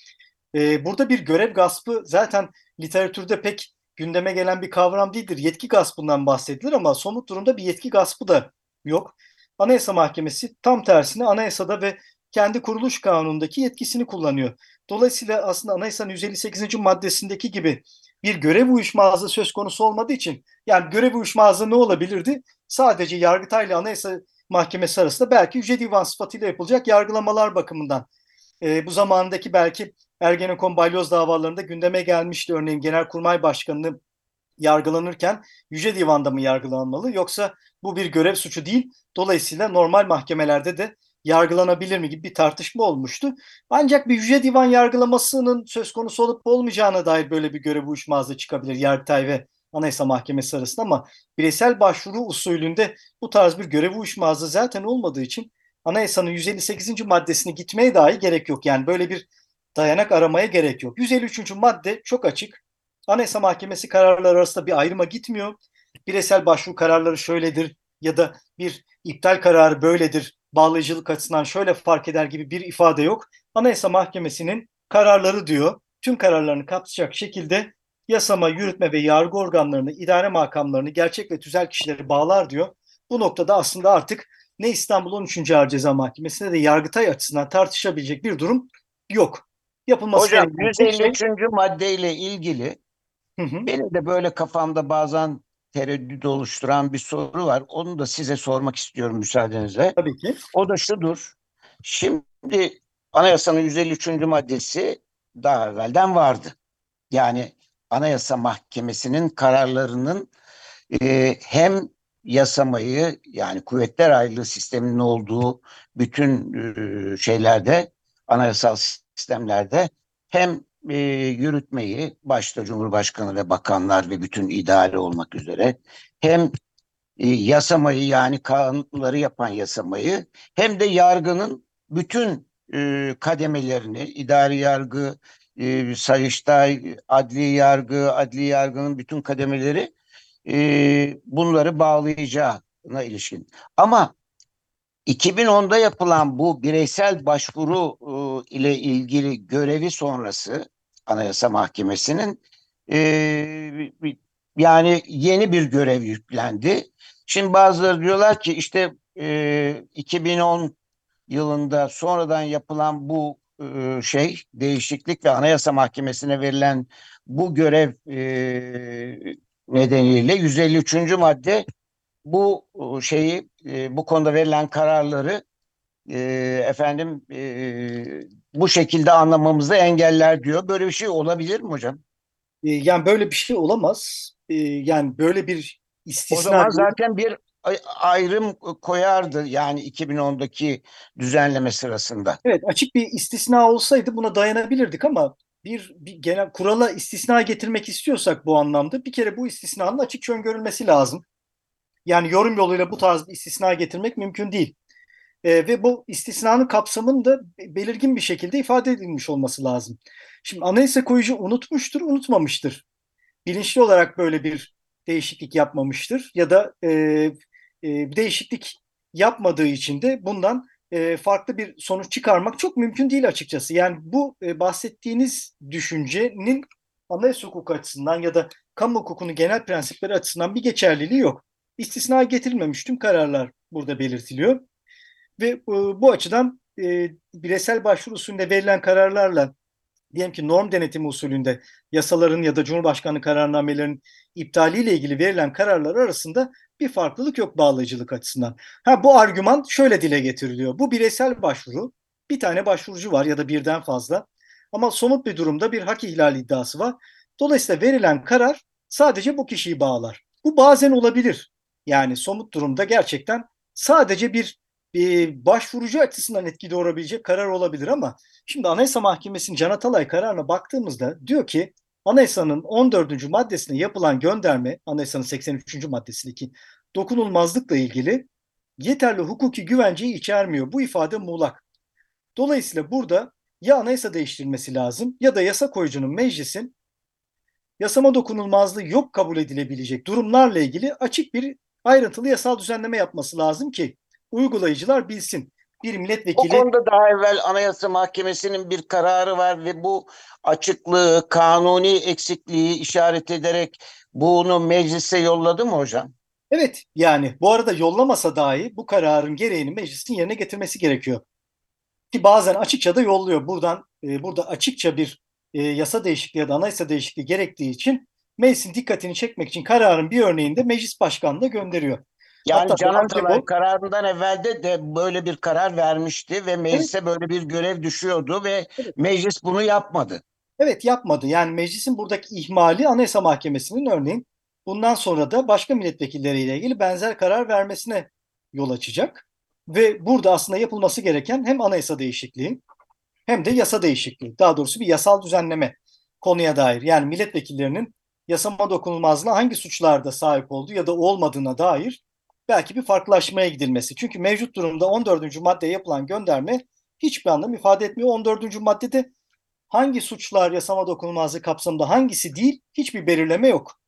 Ee, burada bir görev gaspı zaten literatürde pek gündeme gelen bir kavram değildir. Yetki gaspından bahsedilir ama somut durumda bir yetki gaspı da yok. Anayasa Mahkemesi tam tersine anayasada ve kendi kuruluş kanunundaki yetkisini kullanıyor. Dolayısıyla aslında anayasanın 158. maddesindeki gibi bir görev uyuşmazlığı söz konusu olmadığı için yani görev uyuşmazlığı ne olabilirdi? Sadece Yargıtay ile Anayasa Mahkemesi arasında belki Yüce Divan sıfatıyla yapılacak yargılamalar bakımından. Ee, bu zamandaki belki Ergenekon balyoz davalarında gündeme gelmişti. Örneğin Genelkurmay Başkanı'nı yargılanırken Yüce Divan'da mı yargılanmalı yoksa bu bir görev suçu değil. Dolayısıyla normal mahkemelerde de yargılanabilir mi gibi bir tartışma olmuştu. Ancak bir Yüce Divan yargılamasının söz konusu olup olmayacağına dair böyle bir görev uyuşmazlığı çıkabilir Yargıtay ve Anayasa Mahkemesi arasında ama bireysel başvuru usulünde bu tarz bir görev uyuşmazlığı zaten olmadığı için Anayasanın 158. maddesine gitmeye dahi gerek yok. Yani böyle bir dayanak aramaya gerek yok. 153. madde çok açık. Anayasa Mahkemesi kararları arasında bir ayrıma gitmiyor. Bireysel başvuru kararları şöyledir ya da bir iptal kararı böyledir, bağlayıcılık açısından şöyle fark eder gibi bir ifade yok. Anayasa Mahkemesi'nin kararları diyor, tüm kararlarını kapsayacak şekilde yasama, yürütme ve yargı organlarını, idare makamlarını, gerçek ve tüzel kişileri bağlar diyor. Bu noktada aslında artık ne İstanbul 13. Ağır Ceza Mahkemesi'nde de Yargıtay açısından tartışabilecek bir durum yok. Yapılması Hocam gereken tek şey- 153. maddeyle ilgili Hı hı. benim de böyle kafamda bazen tereddüt oluşturan bir soru var. Onu da size sormak istiyorum müsaadenizle. Tabii ki. O da şudur. Şimdi anayasanın 153. maddesi daha evvelden vardı. Yani Anayasa Mahkemesi'nin kararlarının e, hem yasamayı yani kuvvetler ayrılığı sisteminin olduğu bütün e, şeylerde anayasal sistemlerde hem e, yürütmeyi başta Cumhurbaşkanı ve bakanlar ve bütün idare olmak üzere hem e, yasamayı yani kanunları yapan yasamayı hem de yargının bütün e, kademelerini idari yargı, e, sayıştay, adli yargı, adli yargının bütün kademeleri e, bunları bağlayacağına ilişkin. Ama 2010'da yapılan bu bireysel başvuru e, ile ilgili görevi sonrası Anayasa Mahkemesi'nin e, yani yeni bir görev yüklendi. Şimdi bazıları diyorlar ki işte e, 2010 yılında sonradan yapılan bu e, şey değişiklik ve Anayasa Mahkemesi'ne verilen bu görev e, nedeniyle 153. madde bu e, şeyi e, bu konuda verilen kararları e, efendim e, bu şekilde anlamamızı engeller diyor. Böyle bir şey olabilir mi hocam? E, Yani böyle bir şey olamaz. E, Yani böyle bir O istisna zaman zaten bir ay- ayrım koyardı yani 2010'daki düzenleme sırasında. Evet, açık bir istisna olsaydı buna dayanabilirdik ama bir, bir genel kurala istisna getirmek istiyorsak bu anlamda bir kere bu istisnanın açıkça öngörülmesi lazım. Yani yorum yoluyla bu tarz bir istisna getirmek mümkün değil. E, ve bu istisnanın kapsamının da belirgin bir şekilde ifade edilmiş olması lazım. Şimdi anayasa koyucu unutmuştur, unutmamıştır. Bilinçli olarak böyle bir değişiklik yapmamıştır ya da e, e, değişiklik yapmadığı için de bundan e, farklı bir sonuç çıkarmak çok mümkün değil açıkçası. Yani bu e, bahsettiğiniz düşüncenin anayasa hukuku açısından ya da kamu hukukunun genel prensipleri açısından bir geçerliliği yok. İstisna getirilmemiş tüm kararlar burada belirtiliyor. Ve e, bu açıdan e, bireysel başvuru usulünde verilen kararlarla diyelim ki norm denetimi usulünde yasaların ya da Cumhurbaşkanlığı kararnamelerinin iptaliyle ilgili verilen kararlar arasında bir farklılık yok bağlayıcılık açısından. Ha bu argüman şöyle dile getiriliyor. Bu bireysel başvuru. Bir tane başvurucu var ya da birden fazla. Ama somut bir durumda bir hak ihlali iddiası var. Dolayısıyla verilen karar sadece bu kişiyi bağlar. Bu bazen olabilir. Yani somut durumda gerçekten sadece bir e, başvurucu açısından etki doğurabilecek karar olabilir ama şimdi Anayasa Mahkemesi'nin Can Atalay kararına baktığımızda diyor ki Anayasanın 14. maddesine yapılan gönderme, Anayasanın 83. maddesindeki dokunulmazlıkla ilgili yeterli hukuki güvenceyi içermiyor. Bu ifade muğlak. Dolayısıyla burada ya anayasa değiştirilmesi lazım ya da yasa koyucunun meclisin yasama dokunulmazlığı yok kabul edilebilecek durumlarla ilgili açık bir ayrıntılı yasal düzenleme yapması lazım ki uygulayıcılar bilsin. Bir O milletvekili konuda daha evvel Anayasa Mahkemesi'nin bir kararı var ve bu açıklığı, kanuni eksikliği işaret ederek bunu meclise yolladı mı hocam? evet yani bu arada yollamasa dahi bu kararın gereğini meclisin yerine getirmesi gerekiyor. Ki bazen açıkça da yolluyor. Buradan e, burada açıkça bir e, yasa değişikliği ya da anayasa değişikliği gerektiği için meclisin dikkatini çekmek için kararın bir örneğini de meclis başkanlığına gönderiyor. Yani Hatta Can bence Atalay bu- kararından evvelde de böyle bir karar vermişti ve meclise böyle bir görev düşüyordu ve Evet. meclis bunu yapmadı. Evet yapmadı. Yani meclisin buradaki ihmali Anayasa Mahkemesi'nin örneğin bundan sonra da başka milletvekilleriyle ilgili benzer karar vermesine yol açacak. Ve burada aslında yapılması gereken hem anayasa değişikliği hem de yasa değişikliği. Daha doğrusu bir yasal düzenleme konuya dair. Yani milletvekillerinin yasama dokunulmazlığına hangi suçlarda sahip olduğu ya da olmadığına dair belki bir farklılaşmaya gidilmesi. Çünkü mevcut durumda 14. maddeye yapılan gönderme hiçbir anlam ifade etmiyor. 14. maddede hangi suçlar yasama dokunulmazlığı kapsamında hangisi değil hiçbir belirleme yok.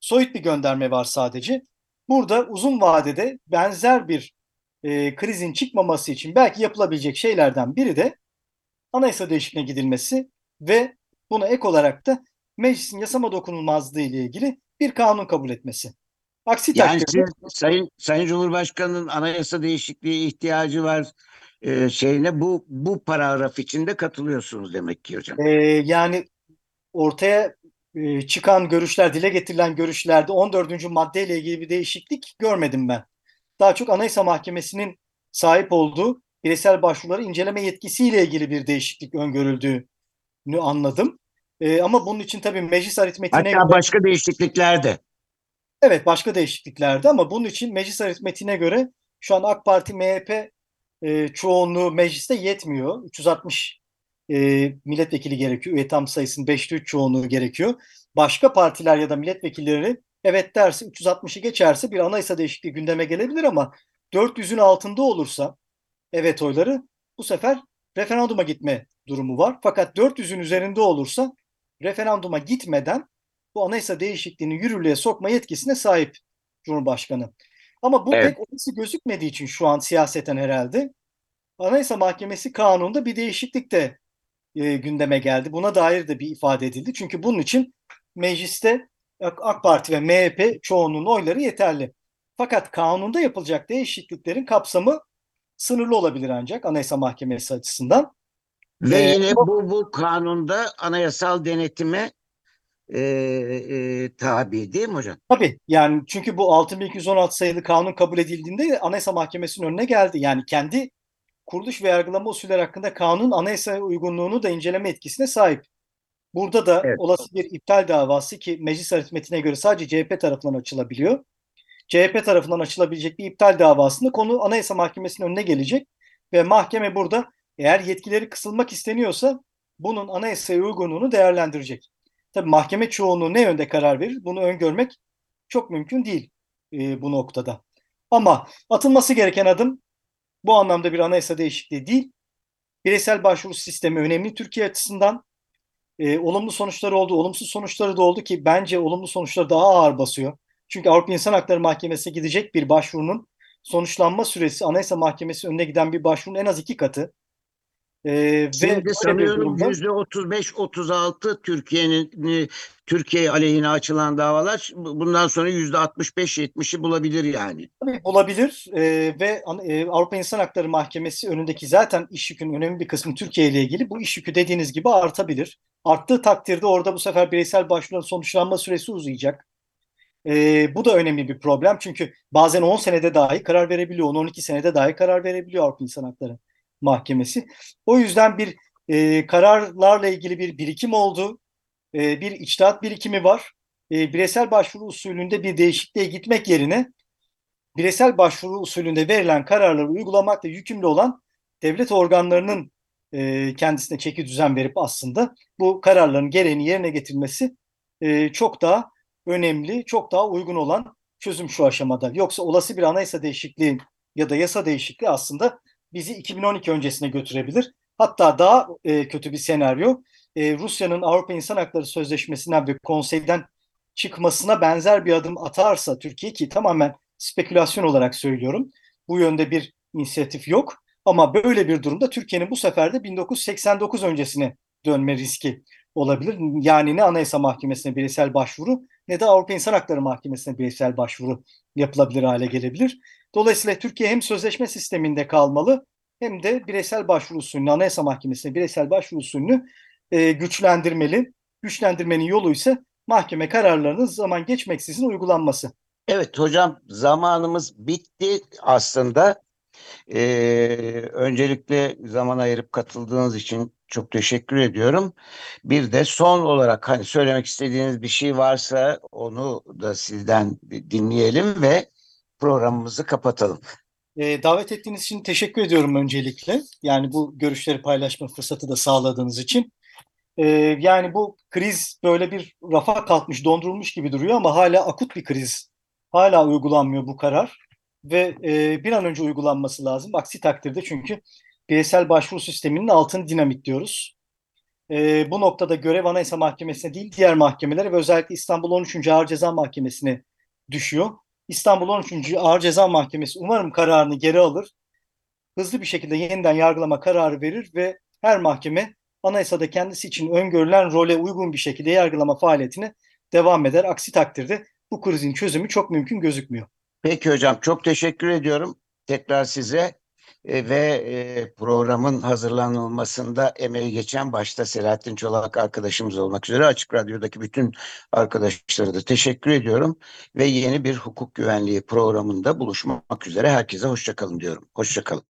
Soyut bir gönderme var sadece. Burada uzun vadede benzer bir e, krizin çıkmaması için belki yapılabilecek şeylerden biri de anayasa değişikliğine gidilmesi ve buna ek olarak da meclisin yasama dokunulmazlığı ile ilgili bir kanun kabul etmesi. Aksi Yani takdirde Sayın Sayın Cumhurbaşkanı'nın anayasa değişikliği ihtiyacı var e, şeyine bu bu paragraf içinde katılıyorsunuz demek ki hocam. e, yani ortaya e, çıkan görüşler, dile getirilen görüşlerde 14. maddeyle ilgili bir değişiklik görmedim ben. Daha çok Anayasa Mahkemesi'nin sahip olduğu bireysel başvuruları inceleme yetkisiyle ilgili bir değişiklik öngörüldüğünü anladım. E, ama bunun için tabii meclis aritmetiğine Hatta başka değişiklikler de. Evet başka değişikliklerde ama bunun için meclis aritmetiğine göre şu an AK Parti MHP e, çoğunluğu mecliste yetmiyor. 360 e, milletvekili gerekiyor. Üye tam sayısının 5'te 3 çoğunluğu gerekiyor. Başka partiler ya da milletvekilleri evet derse 360'ı geçerse bir anayasa değişikliği gündeme gelebilir ama 400'ün altında olursa evet oyları bu sefer referanduma gitme durumu var. Fakat 400'ün üzerinde olursa referanduma gitmeden bu anayasa değişikliğini yürürlüğe sokma yetkisine sahip Cumhurbaşkanı. Ama bu Evet. pek olası gözükmediği için şu an siyaseten herhalde Anayasa Mahkemesi kanununda bir değişiklik de e, gündeme geldi. Buna dair de bir ifade edildi. Çünkü bunun için mecliste AK Parti ve MHP çoğunluğunun oyları yeterli. Fakat kanunda yapılacak değişikliklerin kapsamı sınırlı olabilir ancak Anayasa Mahkemesi açısından. Ve Ee, yine bu bu kanunda anayasal denetime e, e, tabi değil mi hocam? Tabii yani çünkü bu 6216 sayılı kanun kabul edildiğinde Anayasa Mahkemesi'nin önüne geldi. Yani kendi kuruluş ve yargılama usulleri hakkında kanun anayasa uygunluğunu da inceleme etkisine sahip. Burada da Evet. olası bir iptal davası ki meclis aritmetiğine göre sadece CHP tarafından açılabiliyor. CHP tarafından açılabilecek bir iptal davasında konu Anayasa Mahkemesi'nin önüne gelecek ve mahkeme burada eğer yetkileri kısılmak isteniyorsa bunun anayasaya uygunluğunu değerlendirecek. Tabii mahkeme çoğunluğu ne yönde karar verir bunu öngörmek çok mümkün değil e, bu noktada. Ama atılması gereken adım bu anlamda bir anayasa değişikliği değil. Bireysel başvuru sistemi önemli Türkiye açısından. E, olumlu sonuçları oldu, olumsuz sonuçları da oldu ki bence olumlu sonuçları daha ağır basıyor. Çünkü Avrupa İnsan Hakları Mahkemesi'ne gidecek bir başvurunun sonuçlanma süresi Anayasa Mahkemesi önüne giden bir başvurunun en az iki katı. E, ve böyle Şimdi bir sanıyorum yüzde 35-36 Türkiye'nin Türkiye aleyhine açılan davalar bundan sonra yüzde 65-70'i bulabilir yani. Tabii bulabilir Ee, ve e, Avrupa İnsan Hakları Mahkemesi önündeki zaten iş yükünün önemli bir kısmı Türkiye ile ilgili. Bu iş yükü dediğiniz gibi artabilir. Arttığı takdirde orada bu sefer bireysel başvuruların sonuçlanma süresi uzayacak. Ee, bu da önemli bir problem çünkü bazen 10 senede dahi karar verebiliyor, 10-12 senede dahi karar verebiliyor Avrupa İnsan Hakları Mahkemesi. O yüzden bir e, kararlarla ilgili bir birikim oldu, e, bir içtihat birikimi var. E, bireysel başvuru usulünde bir değişikliğe gitmek yerine bireysel başvuru usulünde verilen kararları uygulamakla yükümlü olan devlet organlarının e, kendisine çeki düzen verip aslında bu kararların gereğini yerine getirmesi e, çok daha önemli, çok daha uygun olan çözüm şu aşamada. Yoksa olası bir anayasa değişikliği ya da yasa değişikliği aslında bizi 2012 öncesine götürebilir. Hatta daha e, kötü bir senaryo e, Rusya'nın Avrupa İnsan Hakları Sözleşmesi'nden ve konseyden çıkmasına benzer bir adım atarsa Türkiye ki tamamen spekülasyon olarak söylüyorum. Bu yönde bir inisiyatif yok. Ama böyle bir durumda Türkiye'nin bu sefer de 1989 öncesine dönme riski olabilir. Yani ne Anayasa Mahkemesi'ne bireysel başvuru ne de Avrupa İnsan Hakları Mahkemesi'ne bireysel başvuru yapılabilir hale gelebilir. Dolayısıyla Türkiye hem sözleşme sisteminde kalmalı hem de bireysel başvuru usulünü, Anayasa Mahkemesi'ne bireysel başvuru usulünü e, güçlendirmeli. Güçlendirmenin yolu ise mahkeme kararlarının zaman geçmeksizin uygulanması. Evet hocam zamanımız bitti aslında. Ee, öncelikle zaman ayırıp katıldığınız için çok teşekkür ediyorum. Bir de son olarak hani söylemek istediğiniz bir şey varsa onu da sizden dinleyelim ve programımızı kapatalım. E, davet ettiğiniz için teşekkür ediyorum öncelikle. Yani bu görüşleri paylaşma fırsatı da sağladığınız için. E, yani bu kriz böyle bir rafa kalkmış, dondurulmuş gibi duruyor ama hala akut bir kriz. Hala uygulanmıyor bu karar ve e, bir an önce uygulanması lazım. Aksi takdirde çünkü bireysel başvuru sisteminin altını dinamitliyoruz. E, bu noktada görev Anayasa Mahkemesi'ne değil diğer mahkemelere ve özellikle İstanbul 13. Ağır Ceza Mahkemesi'ne düşüyor. İstanbul 13. Ağır Ceza Mahkemesi umarım kararını geri alır. Hızlı bir şekilde yeniden yargılama kararı verir ve her mahkeme anayasada kendisi için öngörülen role uygun bir şekilde yargılama faaliyetine devam eder. Aksi takdirde bu krizin çözümü çok mümkün gözükmüyor. Peki hocam çok teşekkür ediyorum tekrar size E, ve e, programın hazırlanılmasında emeği geçen başta Selahattin Çolak arkadaşımız olmak üzere Açık Radyo'daki bütün arkadaşlara da teşekkür ediyorum ve yeni bir hukuk güvenliği programında buluşmak üzere herkese hoşçakalın diyorum. Hoşçakalın.